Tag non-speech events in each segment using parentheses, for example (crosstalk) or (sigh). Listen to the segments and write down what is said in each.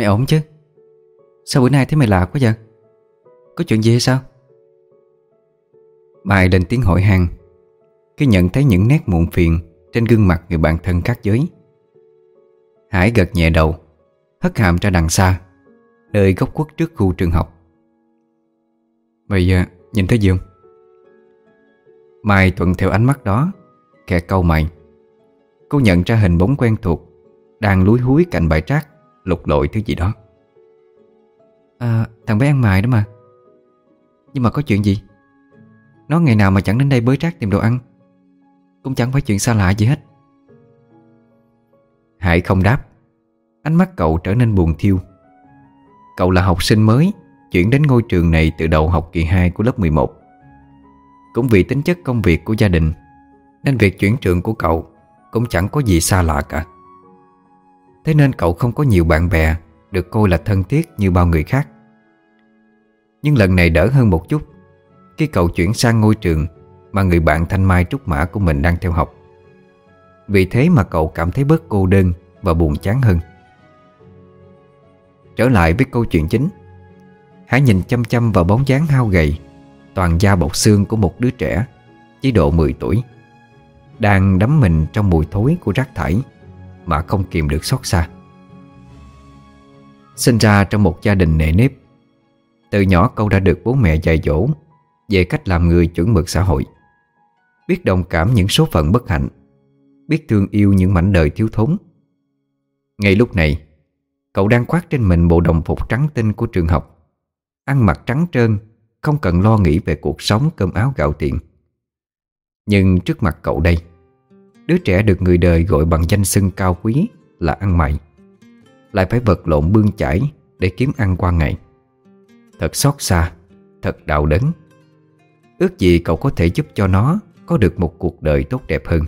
Mày ổn chứ? Sao bữa nay thấy mày lạ quá vậy? Có chuyện gì hay sao? Mai lên tiếng hỏi han Khi nhận thấy những nét muộn phiền Trên gương mặt người bạn thân khác giới. Hải gật nhẹ đầu Hất hàm ra đằng xa Nơi góc quất trước khu trường học. Mày à, nhìn thấy gì không? Mai thuận theo ánh mắt đó Kẻ câu mày. Cô nhận ra hình bóng quen thuộc Đang lúi húi cạnh bãi rác. Lục lội thứ gì đó. À thằng bé ăn mài đó mà. Nhưng mà có chuyện gì? Nó ngày nào mà chẳng đến đây bới rác tìm đồ ăn Cũng chẳng phải chuyện xa lạ gì hết. Hải không đáp. Ánh mắt cậu trở nên buồn thiêu. Cậu là học sinh mới Chuyển đến ngôi trường này từ đầu học kỳ 2 của lớp 11 Cũng vì tính chất công việc của gia đình Nên việc chuyển trường của cậu Cũng chẳng có gì xa lạ cả Thế nên cậu không có nhiều bạn bè, Được coi là thân thiết như bao người khác. Nhưng lần này đỡ hơn một chút. Khi cậu chuyển sang ngôi trường Mà người bạn thanh mai trúc mã của mình đang theo học. Vì thế mà cậu cảm thấy bớt cô đơn Và buồn chán hơn. Trở lại với câu chuyện chính. Hãy nhìn chăm chăm vào bóng dáng hao gầy, Toàn da bọc xương của một đứa trẻ Chỉ độ 10 tuổi, Đang đắm mình trong mùi thối của rác thải. Mà không kìm được xót xa. Sinh ra trong một gia đình nề nếp, Từ nhỏ cậu đã được bố mẹ dạy dỗ Về cách làm người chuẩn mực xã hội. Biết đồng cảm những số phận bất hạnh, Biết thương yêu những mảnh đời thiếu thốn. Ngay lúc này, Cậu đang khoác trên mình bộ đồng phục trắng tinh của trường học, Ăn mặc trắng trơn, Không cần lo nghĩ về cuộc sống cơm áo gạo tiền. Nhưng trước mặt cậu đây Đứa trẻ được người đời gọi bằng danh xưng cao quý Là ăn mày Lại phải vật lộn bươn chải Để kiếm ăn qua ngày. Thật xót xa, Thật đau đớn. Ước gì cậu có thể giúp cho nó Có được một cuộc đời tốt đẹp hơn.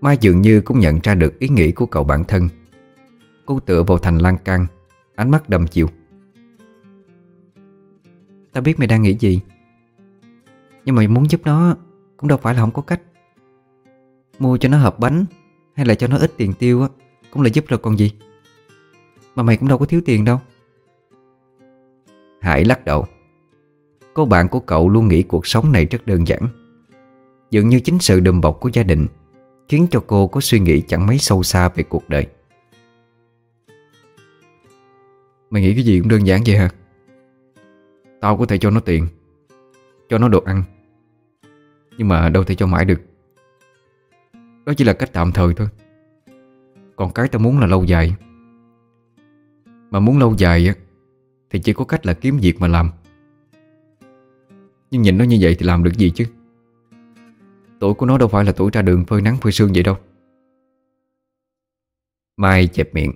Mai dường như cũng nhận ra được ý nghĩ của cậu bản thân. Cô tựa vào thành lan can, Ánh mắt đầm chiều. Ta biết mày đang nghĩ gì, Nhưng mà muốn giúp nó Cũng đâu phải là không có cách. Mua cho nó hộp bánh, Hay là cho nó ít tiền tiêu á, Cũng là giúp rồi còn gì? Mà mày cũng đâu có thiếu tiền đâu. Hải lắc đầu. Cô bạn của cậu luôn nghĩ cuộc sống này rất đơn giản. Dường như chính sự đùm bọc của gia đình Khiến cho cô có suy nghĩ chẳng mấy sâu xa về cuộc đời. Mày nghĩ cái gì cũng đơn giản vậy hả? Tao có thể cho nó tiền, Cho nó đồ ăn. Nhưng mà đâu thể cho mãi được. Đó chỉ là cách tạm thời thôi. Còn cái tao muốn là lâu dài. Mà muốn lâu dài á, Thì chỉ có cách là kiếm việc mà làm. Nhưng nhìn nó như vậy thì làm được gì chứ? Tuổi của nó đâu phải là tuổi ra đường phơi nắng phơi sương vậy đâu. Mai chẹp miệng.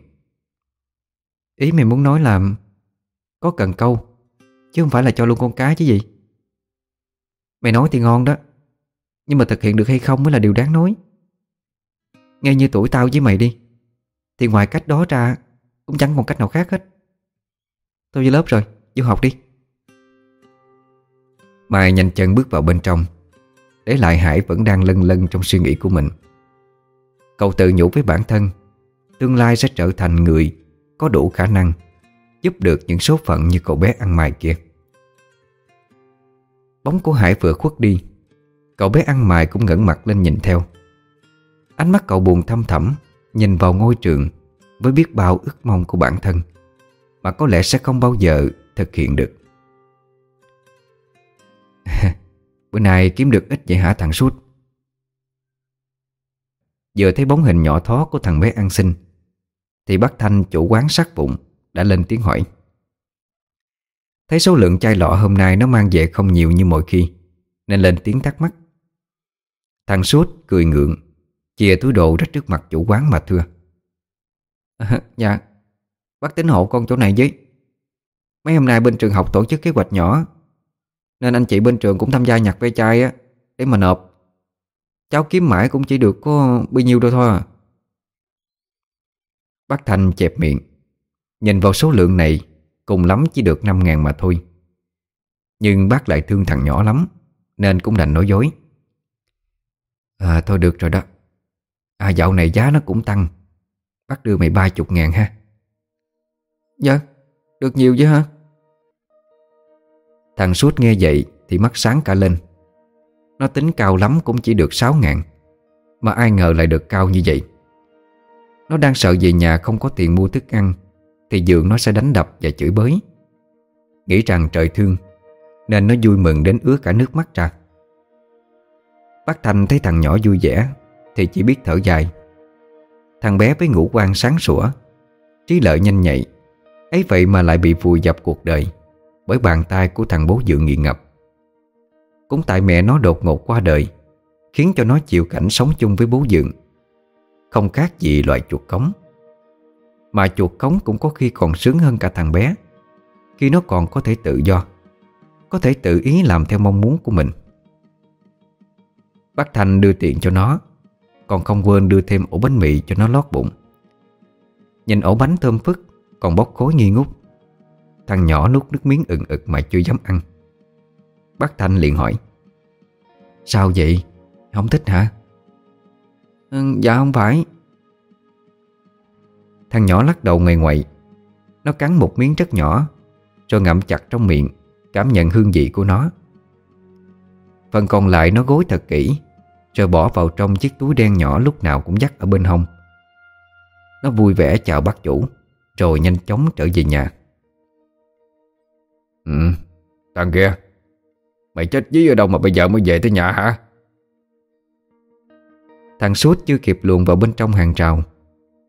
Ý mày muốn nói là Có cần câu, Chứ không phải là cho luôn con cá chứ gì. Mày nói thì ngon đó, Nhưng mà thực hiện được hay không mới là điều đáng nói. Nghe như tuổi tao với mày đi. Thì ngoài cách đó ra Cũng chẳng còn cách nào khác hết. Tôi vô lớp rồi, vô học đi. Mai nhanh chân bước vào bên trong Để lại Hải vẫn đang lân lân trong suy nghĩ của mình. Cậu tự nhủ với bản thân Tương lai sẽ trở thành người Có đủ khả năng Giúp được những số phận như cậu bé ăn mày kia. Bóng của Hải vừa khuất đi Cậu bé ăn mày cũng ngẩng mặt lên nhìn theo. Ánh mắt cậu buồn thâm thẳm, Nhìn vào ngôi trường Với biết bao ước mong của bản thân Mà có lẽ sẽ không bao giờ thực hiện được. (laughs) Bữa nay kiếm được ít vậy hả thằng suốt Vừa thấy bóng hình nhỏ thó của thằng bé ăn xin, Thì bác Thanh chủ quán sắc bụng Đã lên tiếng hỏi. Thấy số lượng chai lọ hôm nay nó mang về không nhiều như mọi khi, Nên lên tiếng thắc mắc. Thằng suốt cười ngượng. Chìa túi đồ ra trước mặt chủ quán mà thưa. À, (laughs) Dạ Bác tính hộ con chỗ này với. Mấy hôm nay bên trường học tổ chức kế hoạch nhỏ Nên anh chị bên trường cũng tham gia nhặt ve chai á Để mà nộp. Cháu kiếm mãi cũng chỉ được có bao nhiêu đâu thôi à. Bác Thành chẹp miệng. Nhìn vào số lượng này Cùng lắm chỉ được 5 ngàn mà thôi. Nhưng bác lại thương thằng nhỏ lắm Nên cũng đành nói dối. À thôi được rồi đó. À dạo này giá nó cũng tăng. Bác đưa mày ba chục ngàn ha. Dạ Được nhiều chứ hả? Thằng suốt nghe vậy Thì mắt sáng cả lên. Nó tính cao lắm cũng chỉ được sáu ngàn Mà ai ngờ lại được cao như vậy. Nó đang sợ về nhà không có tiền mua thức ăn Thì dường nó sẽ đánh đập và chửi bới. Nghĩ rằng trời thương Nên nó vui mừng đến ứa cả nước mắt ra. Bác Thanh thấy thằng nhỏ vui vẻ thì chỉ biết thở dài. Thằng bé với ngũ quan sáng sủa, Trí lợi nhanh nhạy, ấy vậy mà lại bị vùi dập cuộc đời Bởi bàn tay của thằng bố dự nghiện ngập. Cũng tại mẹ nó đột ngột qua đời, Khiến cho nó chịu cảnh sống chung với bố dượng Không khác gì loại chuột cống. Mà chuột cống cũng có khi còn sướng hơn cả thằng bé, Khi nó còn có thể tự do, Có thể tự ý làm theo mong muốn của mình. Bác Thành đưa tiền cho nó. Còn không quên đưa thêm ổ bánh mì cho nó lót bụng. Nhìn ổ bánh thơm phức Còn bốc khối nghi ngút. Thằng nhỏ nuốt nước miếng ừng ực mà chưa dám ăn. Bác Thanh liền hỏi Sao vậy? Không thích hả? ừ, Dạ không phải. Thằng nhỏ lắc đầu ngoài ngoại. Nó cắn một miếng rất nhỏ Rồi ngậm chặt trong miệng Cảm nhận hương vị của nó. Phần còn lại nó gối thật kỹ. Rồi bỏ vào trong chiếc túi đen nhỏ lúc nào cũng dắt ở bên hông. Nó vui vẻ chào bác chủ Rồi nhanh chóng trở về nhà. Ừ, thằng kia Mày chết dí ở đâu mà bây giờ mới về tới nhà hả? Thằng suốt chưa kịp luồn vào bên trong hàng rào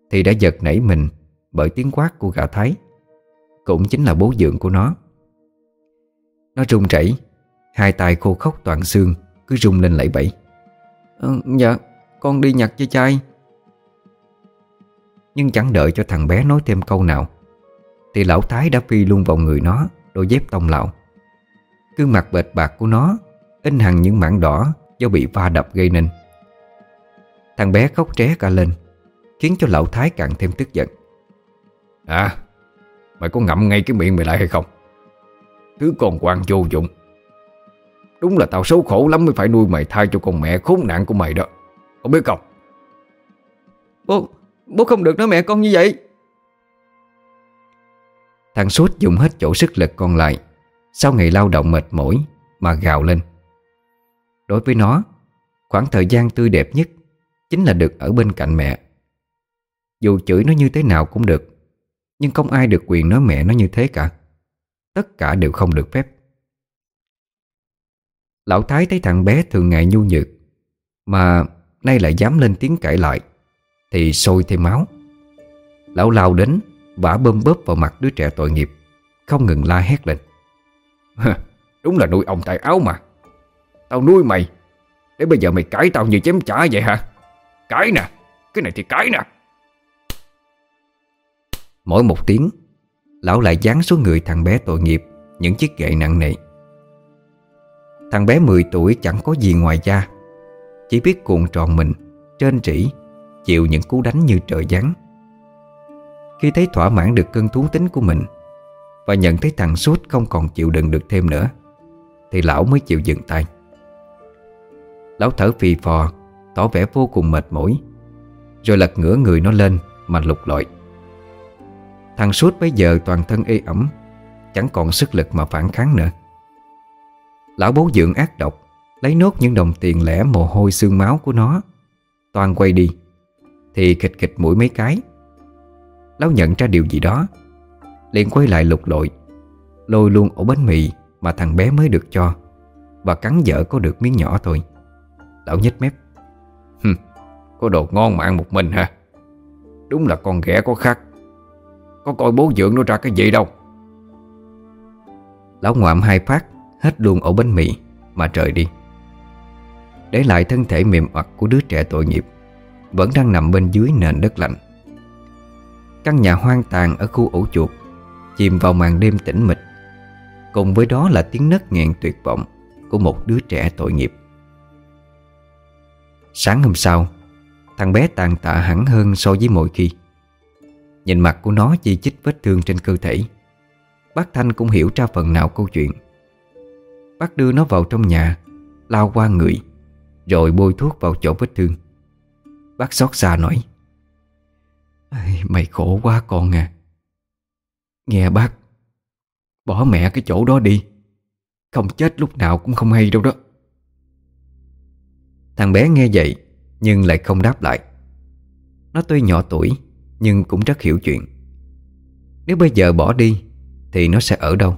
Thì đã giật nảy mình Bởi tiếng quát của gã Thái. Cũng chính là bố dượng của nó. Nó run rẩy Hai tay khô khốc toàn xương Cứ rung lên lẫy bẫy ừ, Dạ con đi nhặt chơi chai. Nhưng chẳng đợi cho thằng bé nói thêm câu nào Thì lão Thái đã phi luôn vào người nó Đôi dép tông lạo. Gương mặt bệt bạc của nó In hẳn những mảng đỏ Do bị va đập gây nên. Thằng bé khóc tré cả lên Khiến cho lão Thái càng thêm tức giận. À Mày có ngậm ngay cái miệng mày lại hay không? Thứ con quan vô dụng Đúng là tao xấu khổ lắm mới phải nuôi mày thay cho con mẹ khốn nạn của mày đó. Không biết không? Bố, bố không được nói mẹ con như vậy. Thằng suốt dùng hết chỗ sức lực còn lại. Sau ngày lao động mệt mỏi Mà gào lên. Đối với nó Khoảng thời gian tươi đẹp nhất Chính là được ở bên cạnh mẹ. Dù chửi nó như thế nào cũng được Nhưng không ai được quyền nói mẹ nó như thế cả. Tất cả đều không được phép Lão Thái thấy thằng bé thường ngày nhu nhược, Mà nay lại dám lên tiếng cãi lại, Thì sôi thêm máu. Lão lao đến, Vả bơm bóp vào mặt đứa trẻ tội nghiệp, Không ngừng la hét lên. Đúng là nuôi ông tại áo mà. Tao nuôi mày, Để bây giờ mày cãi tao như chém trả vậy hả? Cãi nè, Cái này thì cãi nè. Mỗi một tiếng, Lão lại giáng xuống người thằng bé tội nghiệp, Những chiếc gậy nặng nề. Thằng bé 10 tuổi chẳng có gì ngoài da. Chỉ biết cuộn tròn mình, Trên trĩ, Chịu những cú đánh như trời giáng. Khi thấy thỏa mãn được cơn thú tính của mình Và nhận thấy thằng suốt không còn chịu đựng được thêm nữa, Thì lão mới chịu dừng tay. Lão thở phì phò, Tỏ vẻ vô cùng mệt mỏi, Rồi lật ngửa người nó lên Mà lục lọi. Thằng suốt bây giờ toàn thân ê ẩm, Chẳng còn sức lực mà phản kháng nữa. Lão bố dưỡng ác độc Lấy nốt những đồng tiền lẻ mồ hôi xương máu của nó. Toàn quay đi Thì kịch kịch mũi mấy cái. Lão nhận ra điều gì đó liền quay lại lục lội Lôi luôn ổ bánh mì Mà thằng bé mới được cho Và cắn dở có được miếng nhỏ thôi. Lão nhếch mép Hừm, Có đồ ngon mà ăn một mình hả? Đúng là con ghẻ có khắc Có coi bố dưỡng nó ra cái gì đâu. Lão ngoạm hai phát Hết luôn ổ bánh mì Mà trời đi. Để lại thân thể mềm oặt của đứa trẻ tội nghiệp, Vẫn đang nằm bên dưới nền đất lạnh. Căn nhà hoang tàn ở khu ổ chuột, Chìm vào màn đêm tĩnh mịch. Cùng với đó là tiếng nấc nghẹn tuyệt vọng Của một đứa trẻ tội nghiệp. Sáng hôm sau, Thằng bé tàn tạ hẳn hơn so với mọi khi. Nhìn mặt của nó chi chít vết thương trên cơ thể, Bác Thanh cũng hiểu ra phần nào câu chuyện. Bác đưa nó vào trong nhà, Lao qua người, Rồi bôi thuốc vào chỗ vết thương. Bác xót xa nói Mày khổ quá con à. Nghe bác, Bỏ mẹ cái chỗ đó đi. Không chết lúc nào cũng không hay đâu đó. Thằng bé nghe vậy, Nhưng lại không đáp lại. Nó tuy nhỏ tuổi, Nhưng cũng rất hiểu chuyện. Nếu bây giờ bỏ đi, Thì nó sẽ ở đâu?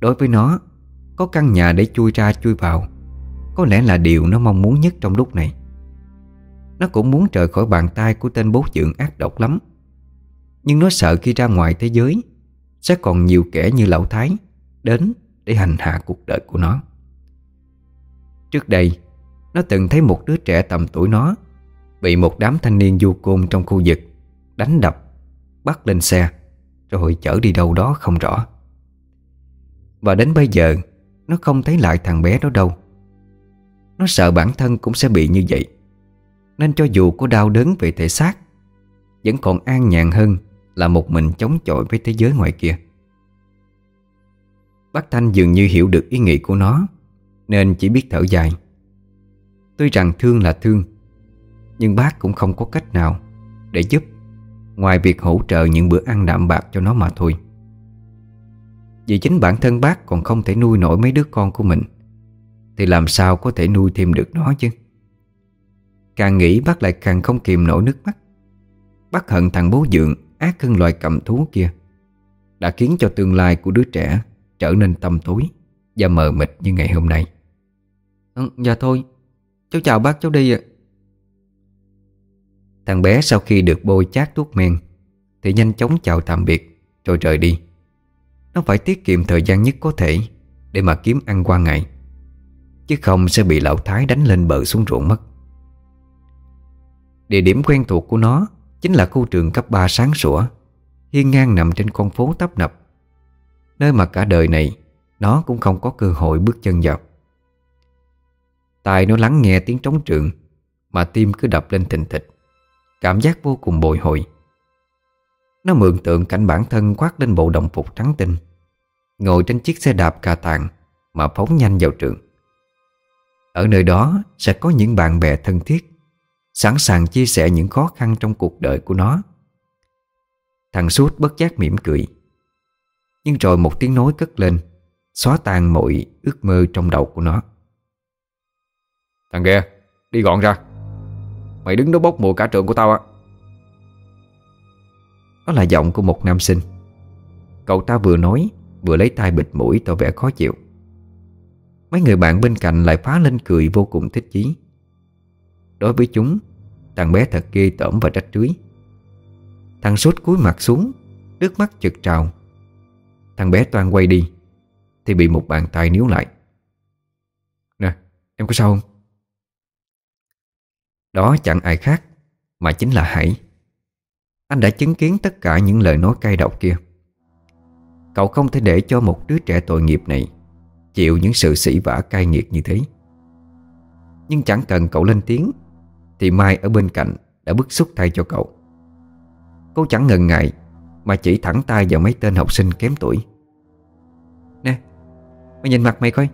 Đối với nó có căn nhà để chui ra chui vào. Có lẽ là điều nó mong muốn nhất trong lúc này. Nó cũng muốn trời khỏi bàn tay Của tên bố dưỡng ác độc lắm. Nhưng nó sợ khi ra ngoài thế giới, Sẽ còn nhiều kẻ như lão Thái Đến để hành hạ cuộc đời của nó. Trước đây, Nó từng thấy một đứa trẻ tầm tuổi nó Bị một đám thanh niên du côn trong khu vực Đánh đập, Bắt lên xe, Rồi chở đi đâu đó không rõ. Và đến bây giờ nó không thấy lại thằng bé đó đâu. Nó sợ bản thân cũng sẽ bị như vậy. Nên cho dù có đau đớn về thể xác, Vẫn còn an nhàn hơn Là một mình chống chọi với thế giới ngoài kia. Bác Thanh dường như hiểu được ý nghĩ của nó, Nên chỉ biết thở dài. Tuy rằng thương là thương, Nhưng bác cũng không có cách nào Để giúp Ngoài việc hỗ trợ những bữa ăn đạm bạc cho nó mà thôi. Vì chính bản thân bác còn không thể nuôi nổi mấy đứa con của mình Thì làm sao có thể nuôi thêm được nó chứ Càng nghĩ bác lại càng không kìm nổi nước mắt Bác hận thằng bố dượng ác hơn loài cầm thú kia Đã khiến cho tương lai của đứa trẻ trở nên tăm tối và mờ mịt như ngày hôm nay. Ừ, dạ thôi, cháu chào bác cháu đi ạ. Thằng bé sau khi được bôi chát thuốc men thì nhanh chóng chào tạm biệt rồi rời đi. Nó phải tiết kiệm thời gian nhất có thể để mà kiếm ăn qua ngày. Chứ không sẽ bị lão Thái đánh lên bờ xuống ruộng mất. Địa điểm quen thuộc của nó chính là khu trường cấp 3 sáng sủa, hiên ngang nằm trên con phố tấp nập Nơi mà cả đời này Nó cũng không có cơ hội bước chân vào Tai nó lắng nghe tiếng trống trường Mà tim cứ đập lên thình thịch Cảm giác vô cùng bồi hồi nó mượn tượng cảnh bản thân khoác lên bộ đồng phục trắng tinh. Ngồi trên chiếc xe đạp cà tàng Mà phóng nhanh vào trường. Ở nơi đó sẽ có những bạn bè thân thiết, Sẵn sàng chia sẻ những khó khăn trong cuộc đời của nó. Thằng suốt bất giác mỉm cười. Nhưng rồi một tiếng nói cất lên, Xóa tan mọi ước mơ trong đầu của nó. Thằng kia, Đi gọn ra. Mày đứng đó bốc mùa cả trường của tao á. Đó là giọng của một nam sinh. Cậu ta vừa nói, Vừa lấy tay bịt mũi tỏ vẻ khó chịu. Mấy người bạn bên cạnh lại phá lên cười vô cùng thích chí. Đối với chúng, Thằng bé thật ghê tởm và trách trưới Thằng sốt cúi mặt xuống, Nước mắt chực trào. Thằng bé toan quay đi, Thì bị một bàn tay níu lại. Nè, em có sao không? Đó chẳng ai khác, Mà chính là Hải. Anh đã chứng kiến tất cả những lời nói cay độc kia. Cậu không thể để cho một đứa trẻ tội nghiệp này Chịu những sự sỉ vả cay nghiệt như thế. Nhưng chẳng cần cậu lên tiếng, Thì Mai ở bên cạnh Đã bức xúc thay cho cậu. Cô chẳng ngần ngại mà chỉ thẳng tay vào mấy tên học sinh kém tuổi. Nè, Mày nhìn mặt mày coi,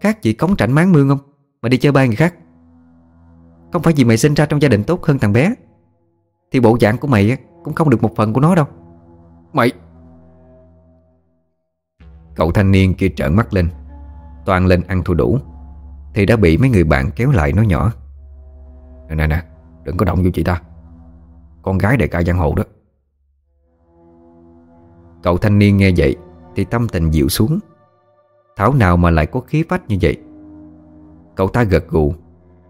Khác chị cống trảnh máng mương không? Mà đi chơi ba người khác. Không phải vì mày sinh ra trong gia đình tốt hơn thằng bé. Thì bộ dạng của mày Cũng không được một phần của nó đâu. Mày! Cậu thanh niên kia trợn mắt lên Toàn lên ăn thua đủ Thì đã bị mấy người bạn kéo lại nói nhỏ. Nè nè nè Đừng có động vô chị ta. Con gái đại ca giang hồ đó. Cậu thanh niên nghe vậy Thì tâm tình dịu xuống. Thảo nào mà lại có khí phách như vậy? Cậu ta gật gù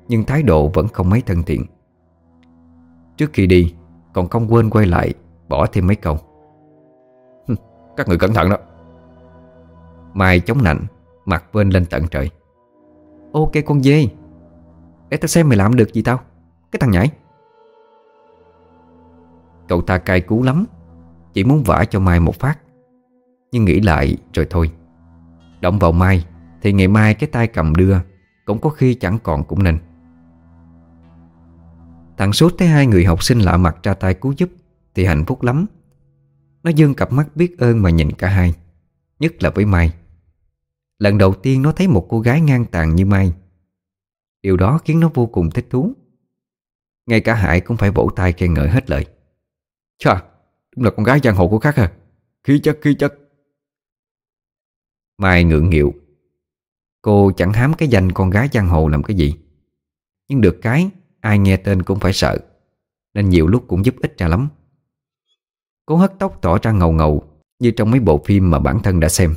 Nhưng thái độ vẫn không mấy thân thiện Trước khi đi, Còn không quên quay lại, Bỏ thêm mấy câu. Các người cẩn thận đó. Mai chống nạnh, Mặt vên lên tận trời. Ok, con dê. Để tao xem mày làm được gì tao? Cái thằng nhảy. Cậu ta cay cú lắm, chỉ muốn vả cho Mai một phát. Nhưng nghĩ lại rồi thôi. Động vào Mai, Thì ngày mai cái tay cầm đưa, Cũng có khi chẳng còn cũng nên. Thằng Sốt thấy hai người học sinh lạ mặt ra tay cứu giúp Thì hạnh phúc lắm. Nó dương cặp mắt biết ơn mà nhìn cả hai Nhất là với Mai. Lần đầu tiên nó thấy một cô gái ngang tàn như Mai. Điều đó khiến nó vô cùng thích thú. Ngay cả Hải cũng phải vỗ tay khen ngợi hết lời. Chà, đúng là con gái giang hồ của khác à. Khí chất, khí chất. Mai ngượng nghịu. Cô chẳng hám cái danh con gái giang hồ làm cái gì. Nhưng được cái Ai nghe tên cũng phải sợ, Nên nhiều lúc cũng giúp ích ra lắm. Cô hất tóc tỏ ra ngầu ngầu, Như trong mấy bộ phim mà bản thân đã xem.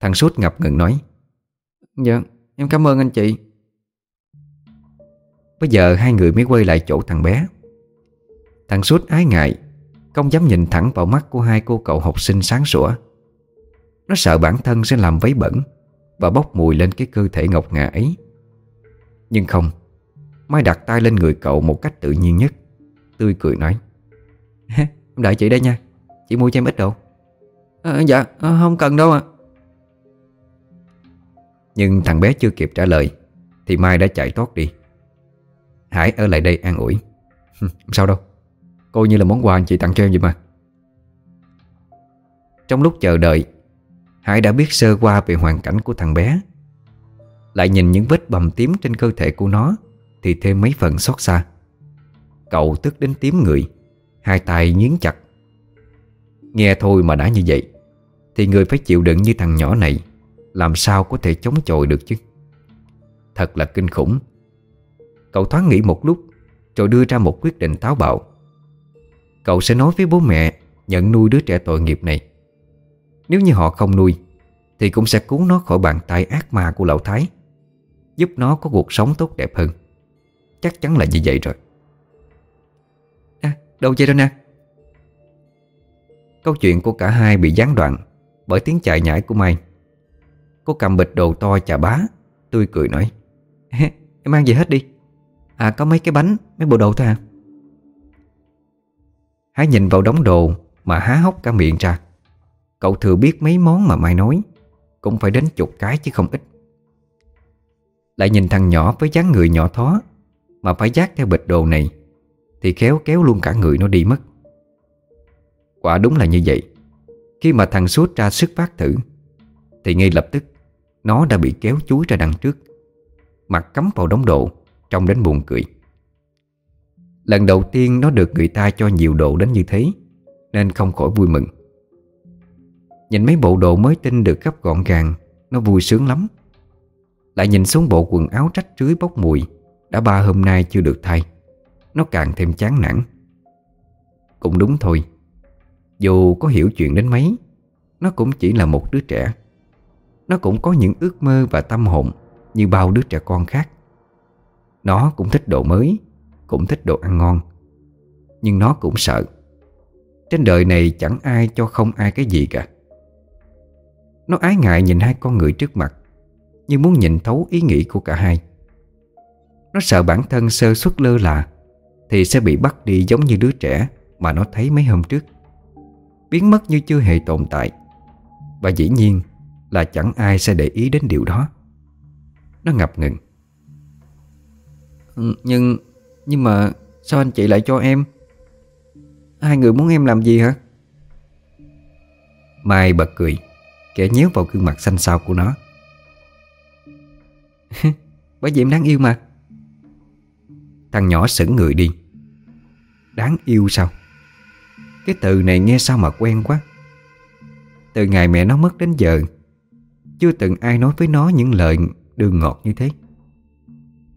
Thằng sốt ngập ngừng nói Dạ em cảm ơn anh chị. Bây giờ hai người mới quay lại chỗ thằng bé. Thằng sốt ái ngại, Không dám nhìn thẳng vào mắt của hai cô cậu học sinh sáng sủa. Nó sợ bản thân sẽ làm vấy bẩn Và bốc mùi lên cái cơ thể ngọc ngà ấy. Nhưng không Mai đặt tay lên người cậu một cách tự nhiên nhất. Tươi cười nói. Em (laughs) đợi chị đây nha. Chị mua cho em ít đồ. À, Dạ à, không cần đâu ạ. Nhưng thằng bé chưa kịp trả lời Thì Mai đã chạy tót đi. Hải ở lại đây an ủi. (laughs) Sao đâu. Coi như là món quà chị tặng cho em vậy mà. Trong lúc chờ đợi Hải đã biết sơ qua về hoàn cảnh của thằng bé. Lại nhìn những vết bầm tím trên cơ thể của nó thì thêm mấy phần xót xa. Cậu tức đến tím người, Hai tay nghiến chặt. Nghe thôi mà đã như vậy, Thì người phải chịu đựng như thằng nhỏ này, Làm sao có thể chống chọi được chứ? Thật là kinh khủng. Cậu thoáng nghĩ một lúc, Rồi đưa ra một quyết định táo bạo. Cậu sẽ nói với bố mẹ Nhận nuôi đứa trẻ tội nghiệp này. Nếu như họ không nuôi, Thì cũng sẽ cứu nó khỏi bàn tay ác ma của lão Thái, Giúp nó có cuộc sống tốt đẹp hơn. Chắc chắn là như vậy rồi. À đâu chơi đâu nè? Câu chuyện của cả hai bị gián đoạn Bởi tiếng chạy nhảy của Mai. Cô cầm bịch đồ to chà bá Tươi cười nói Em mang về hết đi. À có mấy cái bánh, mấy bộ đồ thôi à. Hái nhìn vào đống đồ Mà há hốc cả miệng ra. Cậu thừa biết mấy món mà Mai nói Cũng phải đến chục cái chứ không ít. Lại nhìn thằng nhỏ với dáng người nhỏ thó mà phải dắt theo bịch đồ này, Thì khéo kéo luôn cả người nó đi mất. Quả đúng là như vậy. Khi mà thằng suốt ra sức phát thử, Thì ngay lập tức, Nó đã bị kéo chuối ra đằng trước, Mặt cắm vào đống đồ, Trông đến buồn cười. Lần đầu tiên nó được người ta cho nhiều đồ đến như thế, Nên không khỏi vui mừng. Nhìn mấy bộ đồ mới tinh được gấp gọn gàng, Nó vui sướng lắm. Lại nhìn xuống bộ quần áo trách rưới bốc mùi đã ba hôm nay chưa được thay. Nó càng thêm chán nản. Cũng đúng thôi. Dù có hiểu chuyện đến mấy, Nó cũng chỉ là một đứa trẻ. Nó cũng có những ước mơ và tâm hồn Như bao đứa trẻ con khác. Nó cũng thích đồ mới, Cũng thích đồ ăn ngon. Nhưng nó cũng sợ. Trên đời này chẳng ai cho không ai cái gì cả. Nó ái ngại nhìn hai con người trước mặt, Như muốn nhìn thấu ý nghĩ của cả hai. Nó sợ bản thân sơ suất lơ là, Thì sẽ bị bắt đi giống như đứa trẻ Mà nó thấy mấy hôm trước. Biến mất như chưa hề tồn tại, Và dĩ nhiên là chẳng ai sẽ để ý đến điều đó. Nó ngập ngừng. Ừ, nhưng Nhưng mà sao anh chị lại cho em? Hai người muốn em làm gì hả? Mai bật cười, Kẻ nhéo vào gương mặt xanh xao của nó. (laughs) Bởi vì em đáng yêu mà. Thằng nhỏ sững người đi. Đáng yêu sao? Cái từ này nghe sao mà quen quá. Từ ngày mẹ nó mất đến giờ Chưa từng ai nói với nó những lời đường ngọt như thế.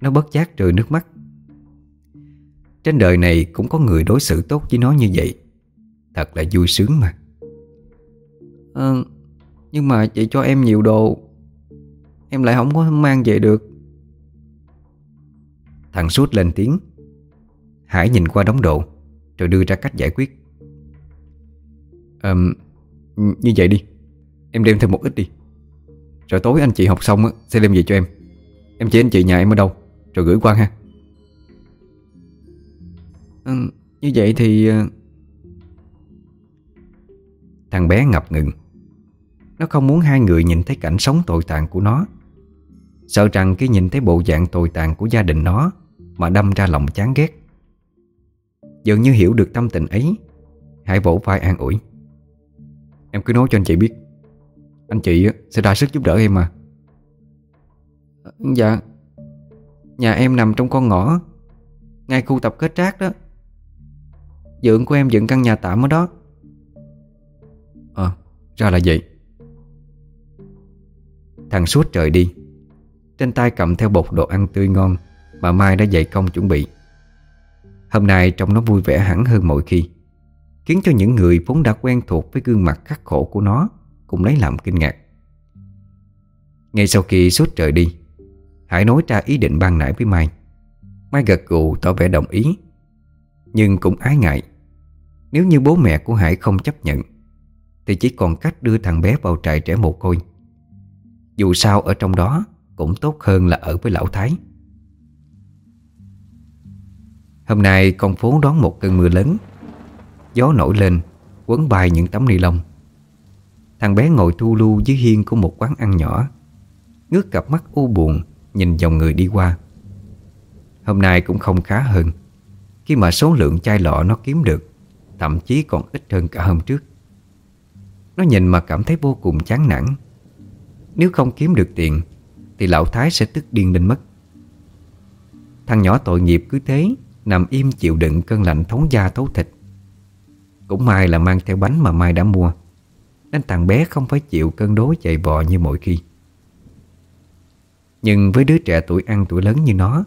Nó bất giác rơi nước mắt. Trên đời này cũng có người đối xử tốt với nó như vậy. Thật là vui sướng mà. À, Nhưng mà chị cho em nhiều đồ. Em lại không có mang về được. Thằng suốt lên tiếng. Hải nhìn qua đống đồ Rồi đưa ra cách giải quyết. À, Như vậy đi Em đem thêm một ít đi. Rồi tối anh chị học xong sẽ đem về cho em. Em chỉ anh chị nhà em ở đâu Rồi gửi qua ha. À, Như vậy thì ờ, Thằng bé ngập ngừng. Nó không muốn hai người nhìn thấy cảnh sống tồi tàn của nó. Sợ rằng khi nhìn thấy bộ dạng tồi tàn của gia đình nó mà đâm ra lòng chán ghét. Dường như hiểu được tâm tình ấy hải vỗ vai an ủi. Em cứ nói cho anh chị biết. Anh chị sẽ ra sức giúp đỡ em mà. Dạ. Nhà em nằm trong con ngõ, Ngay khu tập kết rác đó. Dượng của em dựng căn nhà tạm ở đó. Ờ ra là vậy. Thằng suốt trời đi, Trên tay cầm theo bột đồ ăn tươi ngon. Mà Mai đã dạy công chuẩn bị. Hôm nay trông nó vui vẻ hẳn hơn mọi khi, Khiến cho những người vốn đã quen thuộc với gương mặt khắc khổ của nó Cũng lấy làm kinh ngạc. Ngay sau khi suốt trời đi, Hải nói ra ý định ban nãy với Mai. Mai gật gù tỏ vẻ đồng ý, Nhưng cũng ái ngại. Nếu như bố mẹ của Hải không chấp nhận, Thì chỉ còn cách đưa thằng bé vào trại trẻ mồ côi. Dù sao ở trong đó Cũng tốt hơn là ở với lão Thái. Hôm nay con phố đón một cơn mưa lớn. Gió nổi lên, Quấn bay những tấm ni lông. Thằng bé ngồi thu lưu dưới hiên của một quán ăn nhỏ. Ngước cặp mắt u buồn, Nhìn dòng người đi qua. Hôm nay cũng không khá hơn. Khi mà số lượng chai lọ nó kiếm được, Thậm chí còn ít hơn cả hôm trước. Nó nhìn mà cảm thấy vô cùng chán nản. Nếu không kiếm được tiền, Thì lão Thái sẽ tức điên lên mất. Thằng nhỏ tội nghiệp cứ thế Nằm im chịu đựng cơn lạnh thấu da thấu thịt. Cũng may là mang theo bánh mà Mai đã mua, Nên thằng bé không phải chịu cơn đố chạy bò như mọi khi. Nhưng với đứa trẻ tuổi ăn tuổi lớn như nó,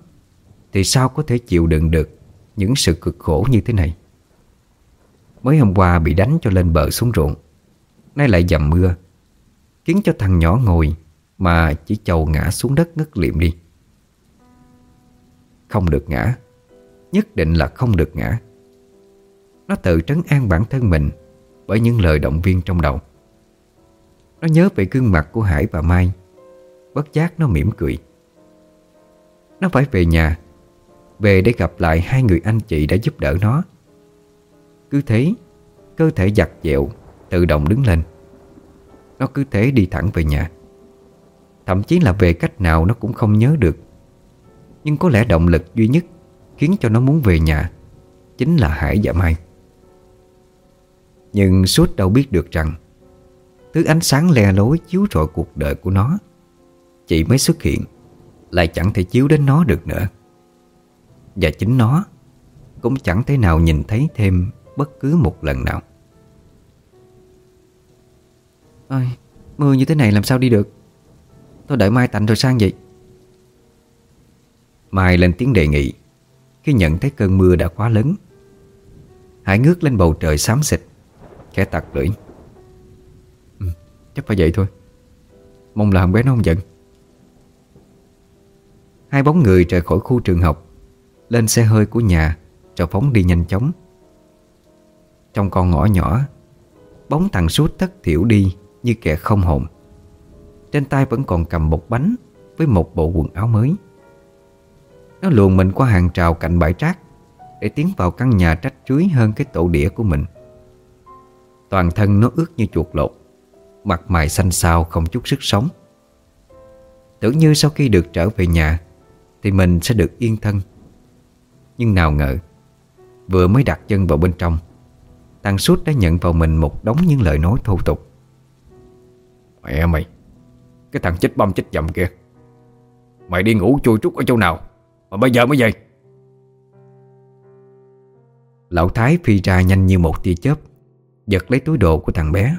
Thì sao có thể chịu đựng được Những sự cực khổ như thế này? Mới hôm qua bị đánh cho lên bờ xuống ruộng, Nay lại dầm mưa, Khiến cho thằng nhỏ ngồi Mà chỉ chầu ngã xuống đất ngất liệm đi. Không được ngã. Nhất định là không được ngã. Nó tự trấn an bản thân mình Bởi những lời động viên trong đầu. Nó nhớ về gương mặt của Hải và Mai. Bất giác nó mỉm cười. Nó phải về nhà, Về để gặp lại hai người anh chị đã giúp đỡ nó. Cứ thế, Cơ thể giặt dẹo, Tự động đứng lên. Nó cứ thế đi thẳng về nhà. Thậm chí là về cách nào nó cũng không nhớ được. Nhưng có lẽ động lực duy nhất Khiến cho nó muốn về nhà Chính là Hải và Mai. Nhưng suốt đâu biết được rằng Thứ ánh sáng le lối chiếu rọi cuộc đời của nó Chỉ mới xuất hiện Lại chẳng thể chiếu đến nó được nữa. Và chính nó Cũng chẳng thể nào nhìn thấy thêm Bất cứ một lần nào. Ôi, Mưa như thế này làm sao đi được? Tôi đợi mai tạnh rồi sang vậy? Mai lên tiếng đề nghị khi nhận thấy cơn mưa đã quá lớn. Hải ngước lên bầu trời xám xịt Khẽ tặc lưỡi. Ừ, Chắc phải vậy thôi. Mong là thằng bé nó không giận. Hai bóng người rời khỏi khu trường học Lên xe hơi của nhà Rồi phóng đi nhanh chóng. Trong con ngõ nhỏ Bóng thằng suốt tất thiểu đi Như kẻ không hồn. Trên tay vẫn còn cầm một bánh Với một bộ quần áo mới. Nó luồn mình qua hàng trào cạnh bãi rác, Để tiến vào căn nhà trách chuối hơn cái tổ đĩa của mình. Toàn thân nó ướt như chuột lột, Mặt mày xanh xao không chút sức sống. Tưởng như sau khi được trở về nhà, Thì mình sẽ được yên thân. Nhưng nào ngờ, Vừa mới đặt chân vào bên trong Thằng suốt đã nhận vào mình một đống những lời nói thô tục. Mẹ mày, Cái thằng chết băm chết dầm kia Mày đi ngủ chui trúc ở chỗ nào? Mà bây giờ mới về. Lão Thái phi ra nhanh như một tia chớp Giật lấy túi đồ của thằng bé.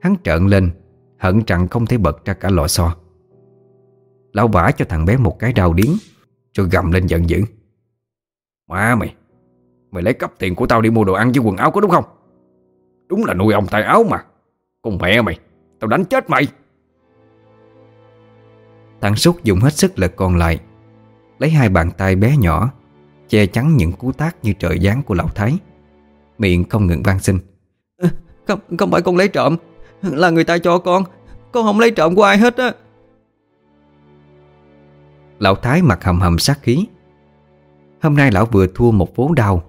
Hắn trợn lên Hận trận không thể bật ra cả lò xo. Lão vả cho thằng bé một cái đau điếng Rồi gầm lên giận dữ. Má mày Mày lấy cắp tiền của tao đi mua đồ ăn với quần áo có đúng không? Đúng là nuôi ông tay áo mà. Con mẹ mày Tao đánh chết mày. Thằng Súc dùng hết sức lực còn lại Lấy hai bàn tay bé nhỏ Che chắn những cú tác như trời giáng của lão Thái. Miệng không ngừng van xin. Không, không phải con lấy trộm Là người ta cho con Con không lấy trộm của ai hết á. Lão Thái mặt hầm hầm sát khí. Hôm nay lão vừa thua một vố đau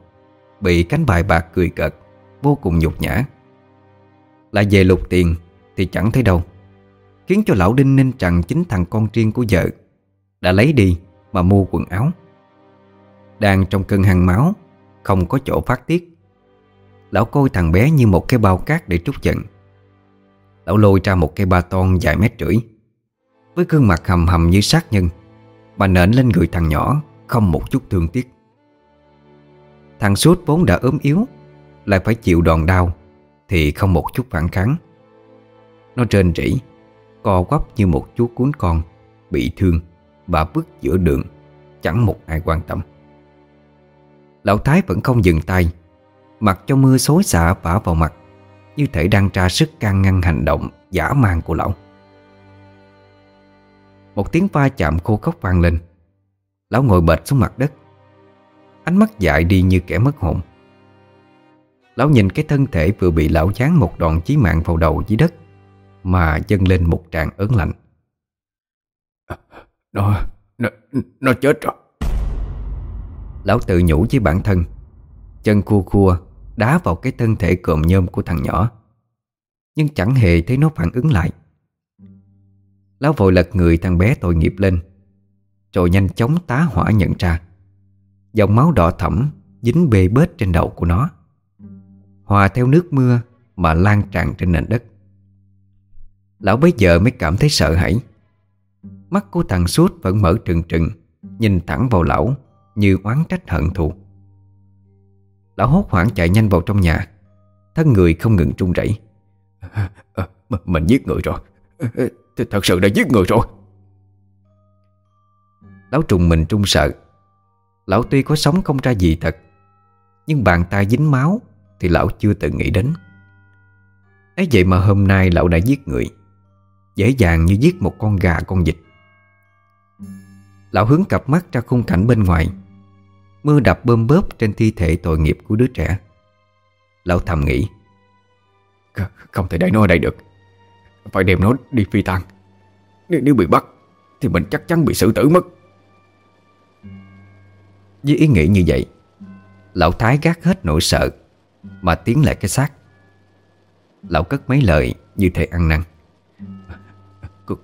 Bị cánh bài bạc cười cợt Vô cùng nhục nhã. Lại về lục tiền Thì chẳng thấy đâu Khiến cho lão Đinh ninh rằng chính thằng con riêng của vợ Đã lấy đi mà mua quần áo. Đang trong cơn hăng máu, Không có chỗ phát tiết. Lão coi thằng bé như một cái bao cát để trút giận. Lão lôi ra một cây ba ton dài mét rưỡi. Với gương mặt hầm hầm như sát nhân, Bà nện lên người thằng nhỏ, Không một chút thương tiếc. Thằng suốt vốn đã ốm yếu, Lại phải chịu đòn đau, Thì không một chút phản kháng. Nó trên rỉ, Co quắp như một chú cuốn con, Bị thương. Và bước giữa đường, Chẳng một ai quan tâm. Lão Thái vẫn không dừng tay, Mặc cho mưa xối xả vả vào mặt, Như thể đang tra sức can ngăn hành động Giả man của lão. Một tiếng va chạm khô khốc vang lên. Lão ngồi bệt xuống mặt đất. Ánh mắt dại đi như kẻ mất hồn. Lão nhìn cái thân thể vừa bị lão chán một đòn chí mạng vào đầu dưới đất, Mà dâng lên một tràng ớn lạnh. Nó, nó, nó chết rồi. Lão tự nhủ với bản thân. Chân cua cua Đá vào cái thân thể cộm nhôm của thằng nhỏ. Nhưng chẳng hề thấy nó phản ứng lại. Lão vội lật người thằng bé tội nghiệp lên. Rồi nhanh chóng tá hỏa nhận ra. Dòng máu đỏ thẫm Dính bê bết trên đầu của nó. Hòa theo nước mưa Mà lan tràn trên nền đất. Lão bấy giờ mới cảm thấy sợ hãi. Mắt của thằng suốt vẫn mở trừng trừng Nhìn thẳng vào lão Như oán trách hận thù. Lão hốt hoảng chạy nhanh vào trong nhà. Thân người không ngừng trung rẩy. À, Mình giết người rồi. Thật sự đã giết người rồi. Lão trùng mình trung sợ. Lão tuy có sống không ra gì thật Nhưng bàn tay dính máu Thì lão chưa từng nghĩ đến. Ấy vậy mà hôm nay lão đã giết người Dễ dàng như giết một con gà con vịt Lão hướng cặp mắt ra khung cảnh bên ngoài. Mưa đập bơm bớp trên thi thể tội nghiệp của đứa trẻ. Lão thầm nghĩ Không thể để nó ở đây được. Phải đem nó đi phi tang. Nếu, nếu bị bắt Thì mình chắc chắn bị xử tử mất. Với ý nghĩ như vậy Lão Thái gác hết nỗi sợ Mà tiến lại cái xác. Lão cất mấy lời như thể ăn năn.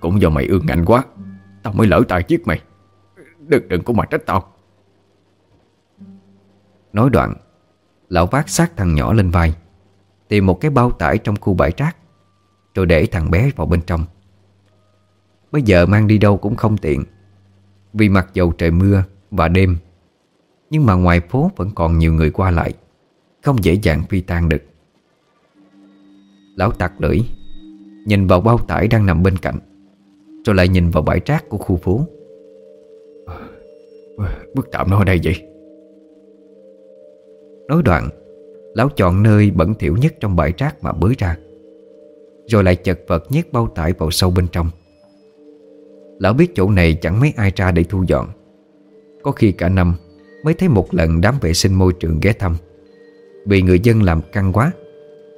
Cũng do mày ương ngạnh quá Tao mới lỡ tay giết mày Đừng đừng có mà trách tao. Nói đoạn, Lão vác xác thằng nhỏ lên vai, Tìm một cái bao tải trong khu bãi rác, Rồi để thằng bé vào bên trong. Bây giờ mang đi đâu cũng không tiện, Vì mặc dầu trời mưa và đêm, Nhưng mà ngoài phố vẫn còn nhiều người qua lại, Không dễ dàng phi tan được. Lão tặc lưỡi, Nhìn vào bao tải đang nằm bên cạnh, Rồi lại nhìn vào bãi rác của khu phố. Bức tạm nó ở đây vậy? Nói đoạn, Lão chọn nơi bẩn thỉu nhất trong bãi rác mà bới ra, Rồi lại chật vật nhét bao tải vào sâu bên trong. Lão biết chỗ này chẳng mấy ai ra để thu dọn. Có khi cả năm Mới thấy một lần đám vệ sinh môi trường ghé thăm. Vì người dân làm căng quá,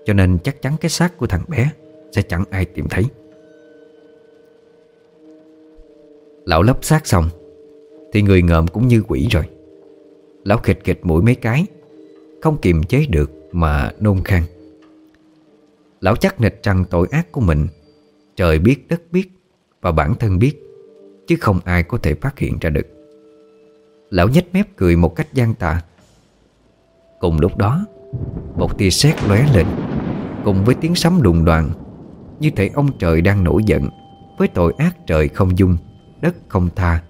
Cho nên chắc chắn cái xác của thằng bé Sẽ chẳng ai tìm thấy. Lão lấp xác xong thì người ngợm cũng như quỷ rồi. Lão khịch khịch mũi mấy cái, Không kiềm chế được mà nôn khan Lão chắc nịch rằng tội ác của mình, Trời biết đất biết Và bản thân biết, Chứ không ai có thể phát hiện ra được. Lão nhếch mép cười một cách gian tạ Cùng lúc đó, Một tia sét lóe lên, Cùng với tiếng sấm đùng đoàn, Như thể ông trời đang nổi giận, Với tội ác trời không dung, Đất không tha.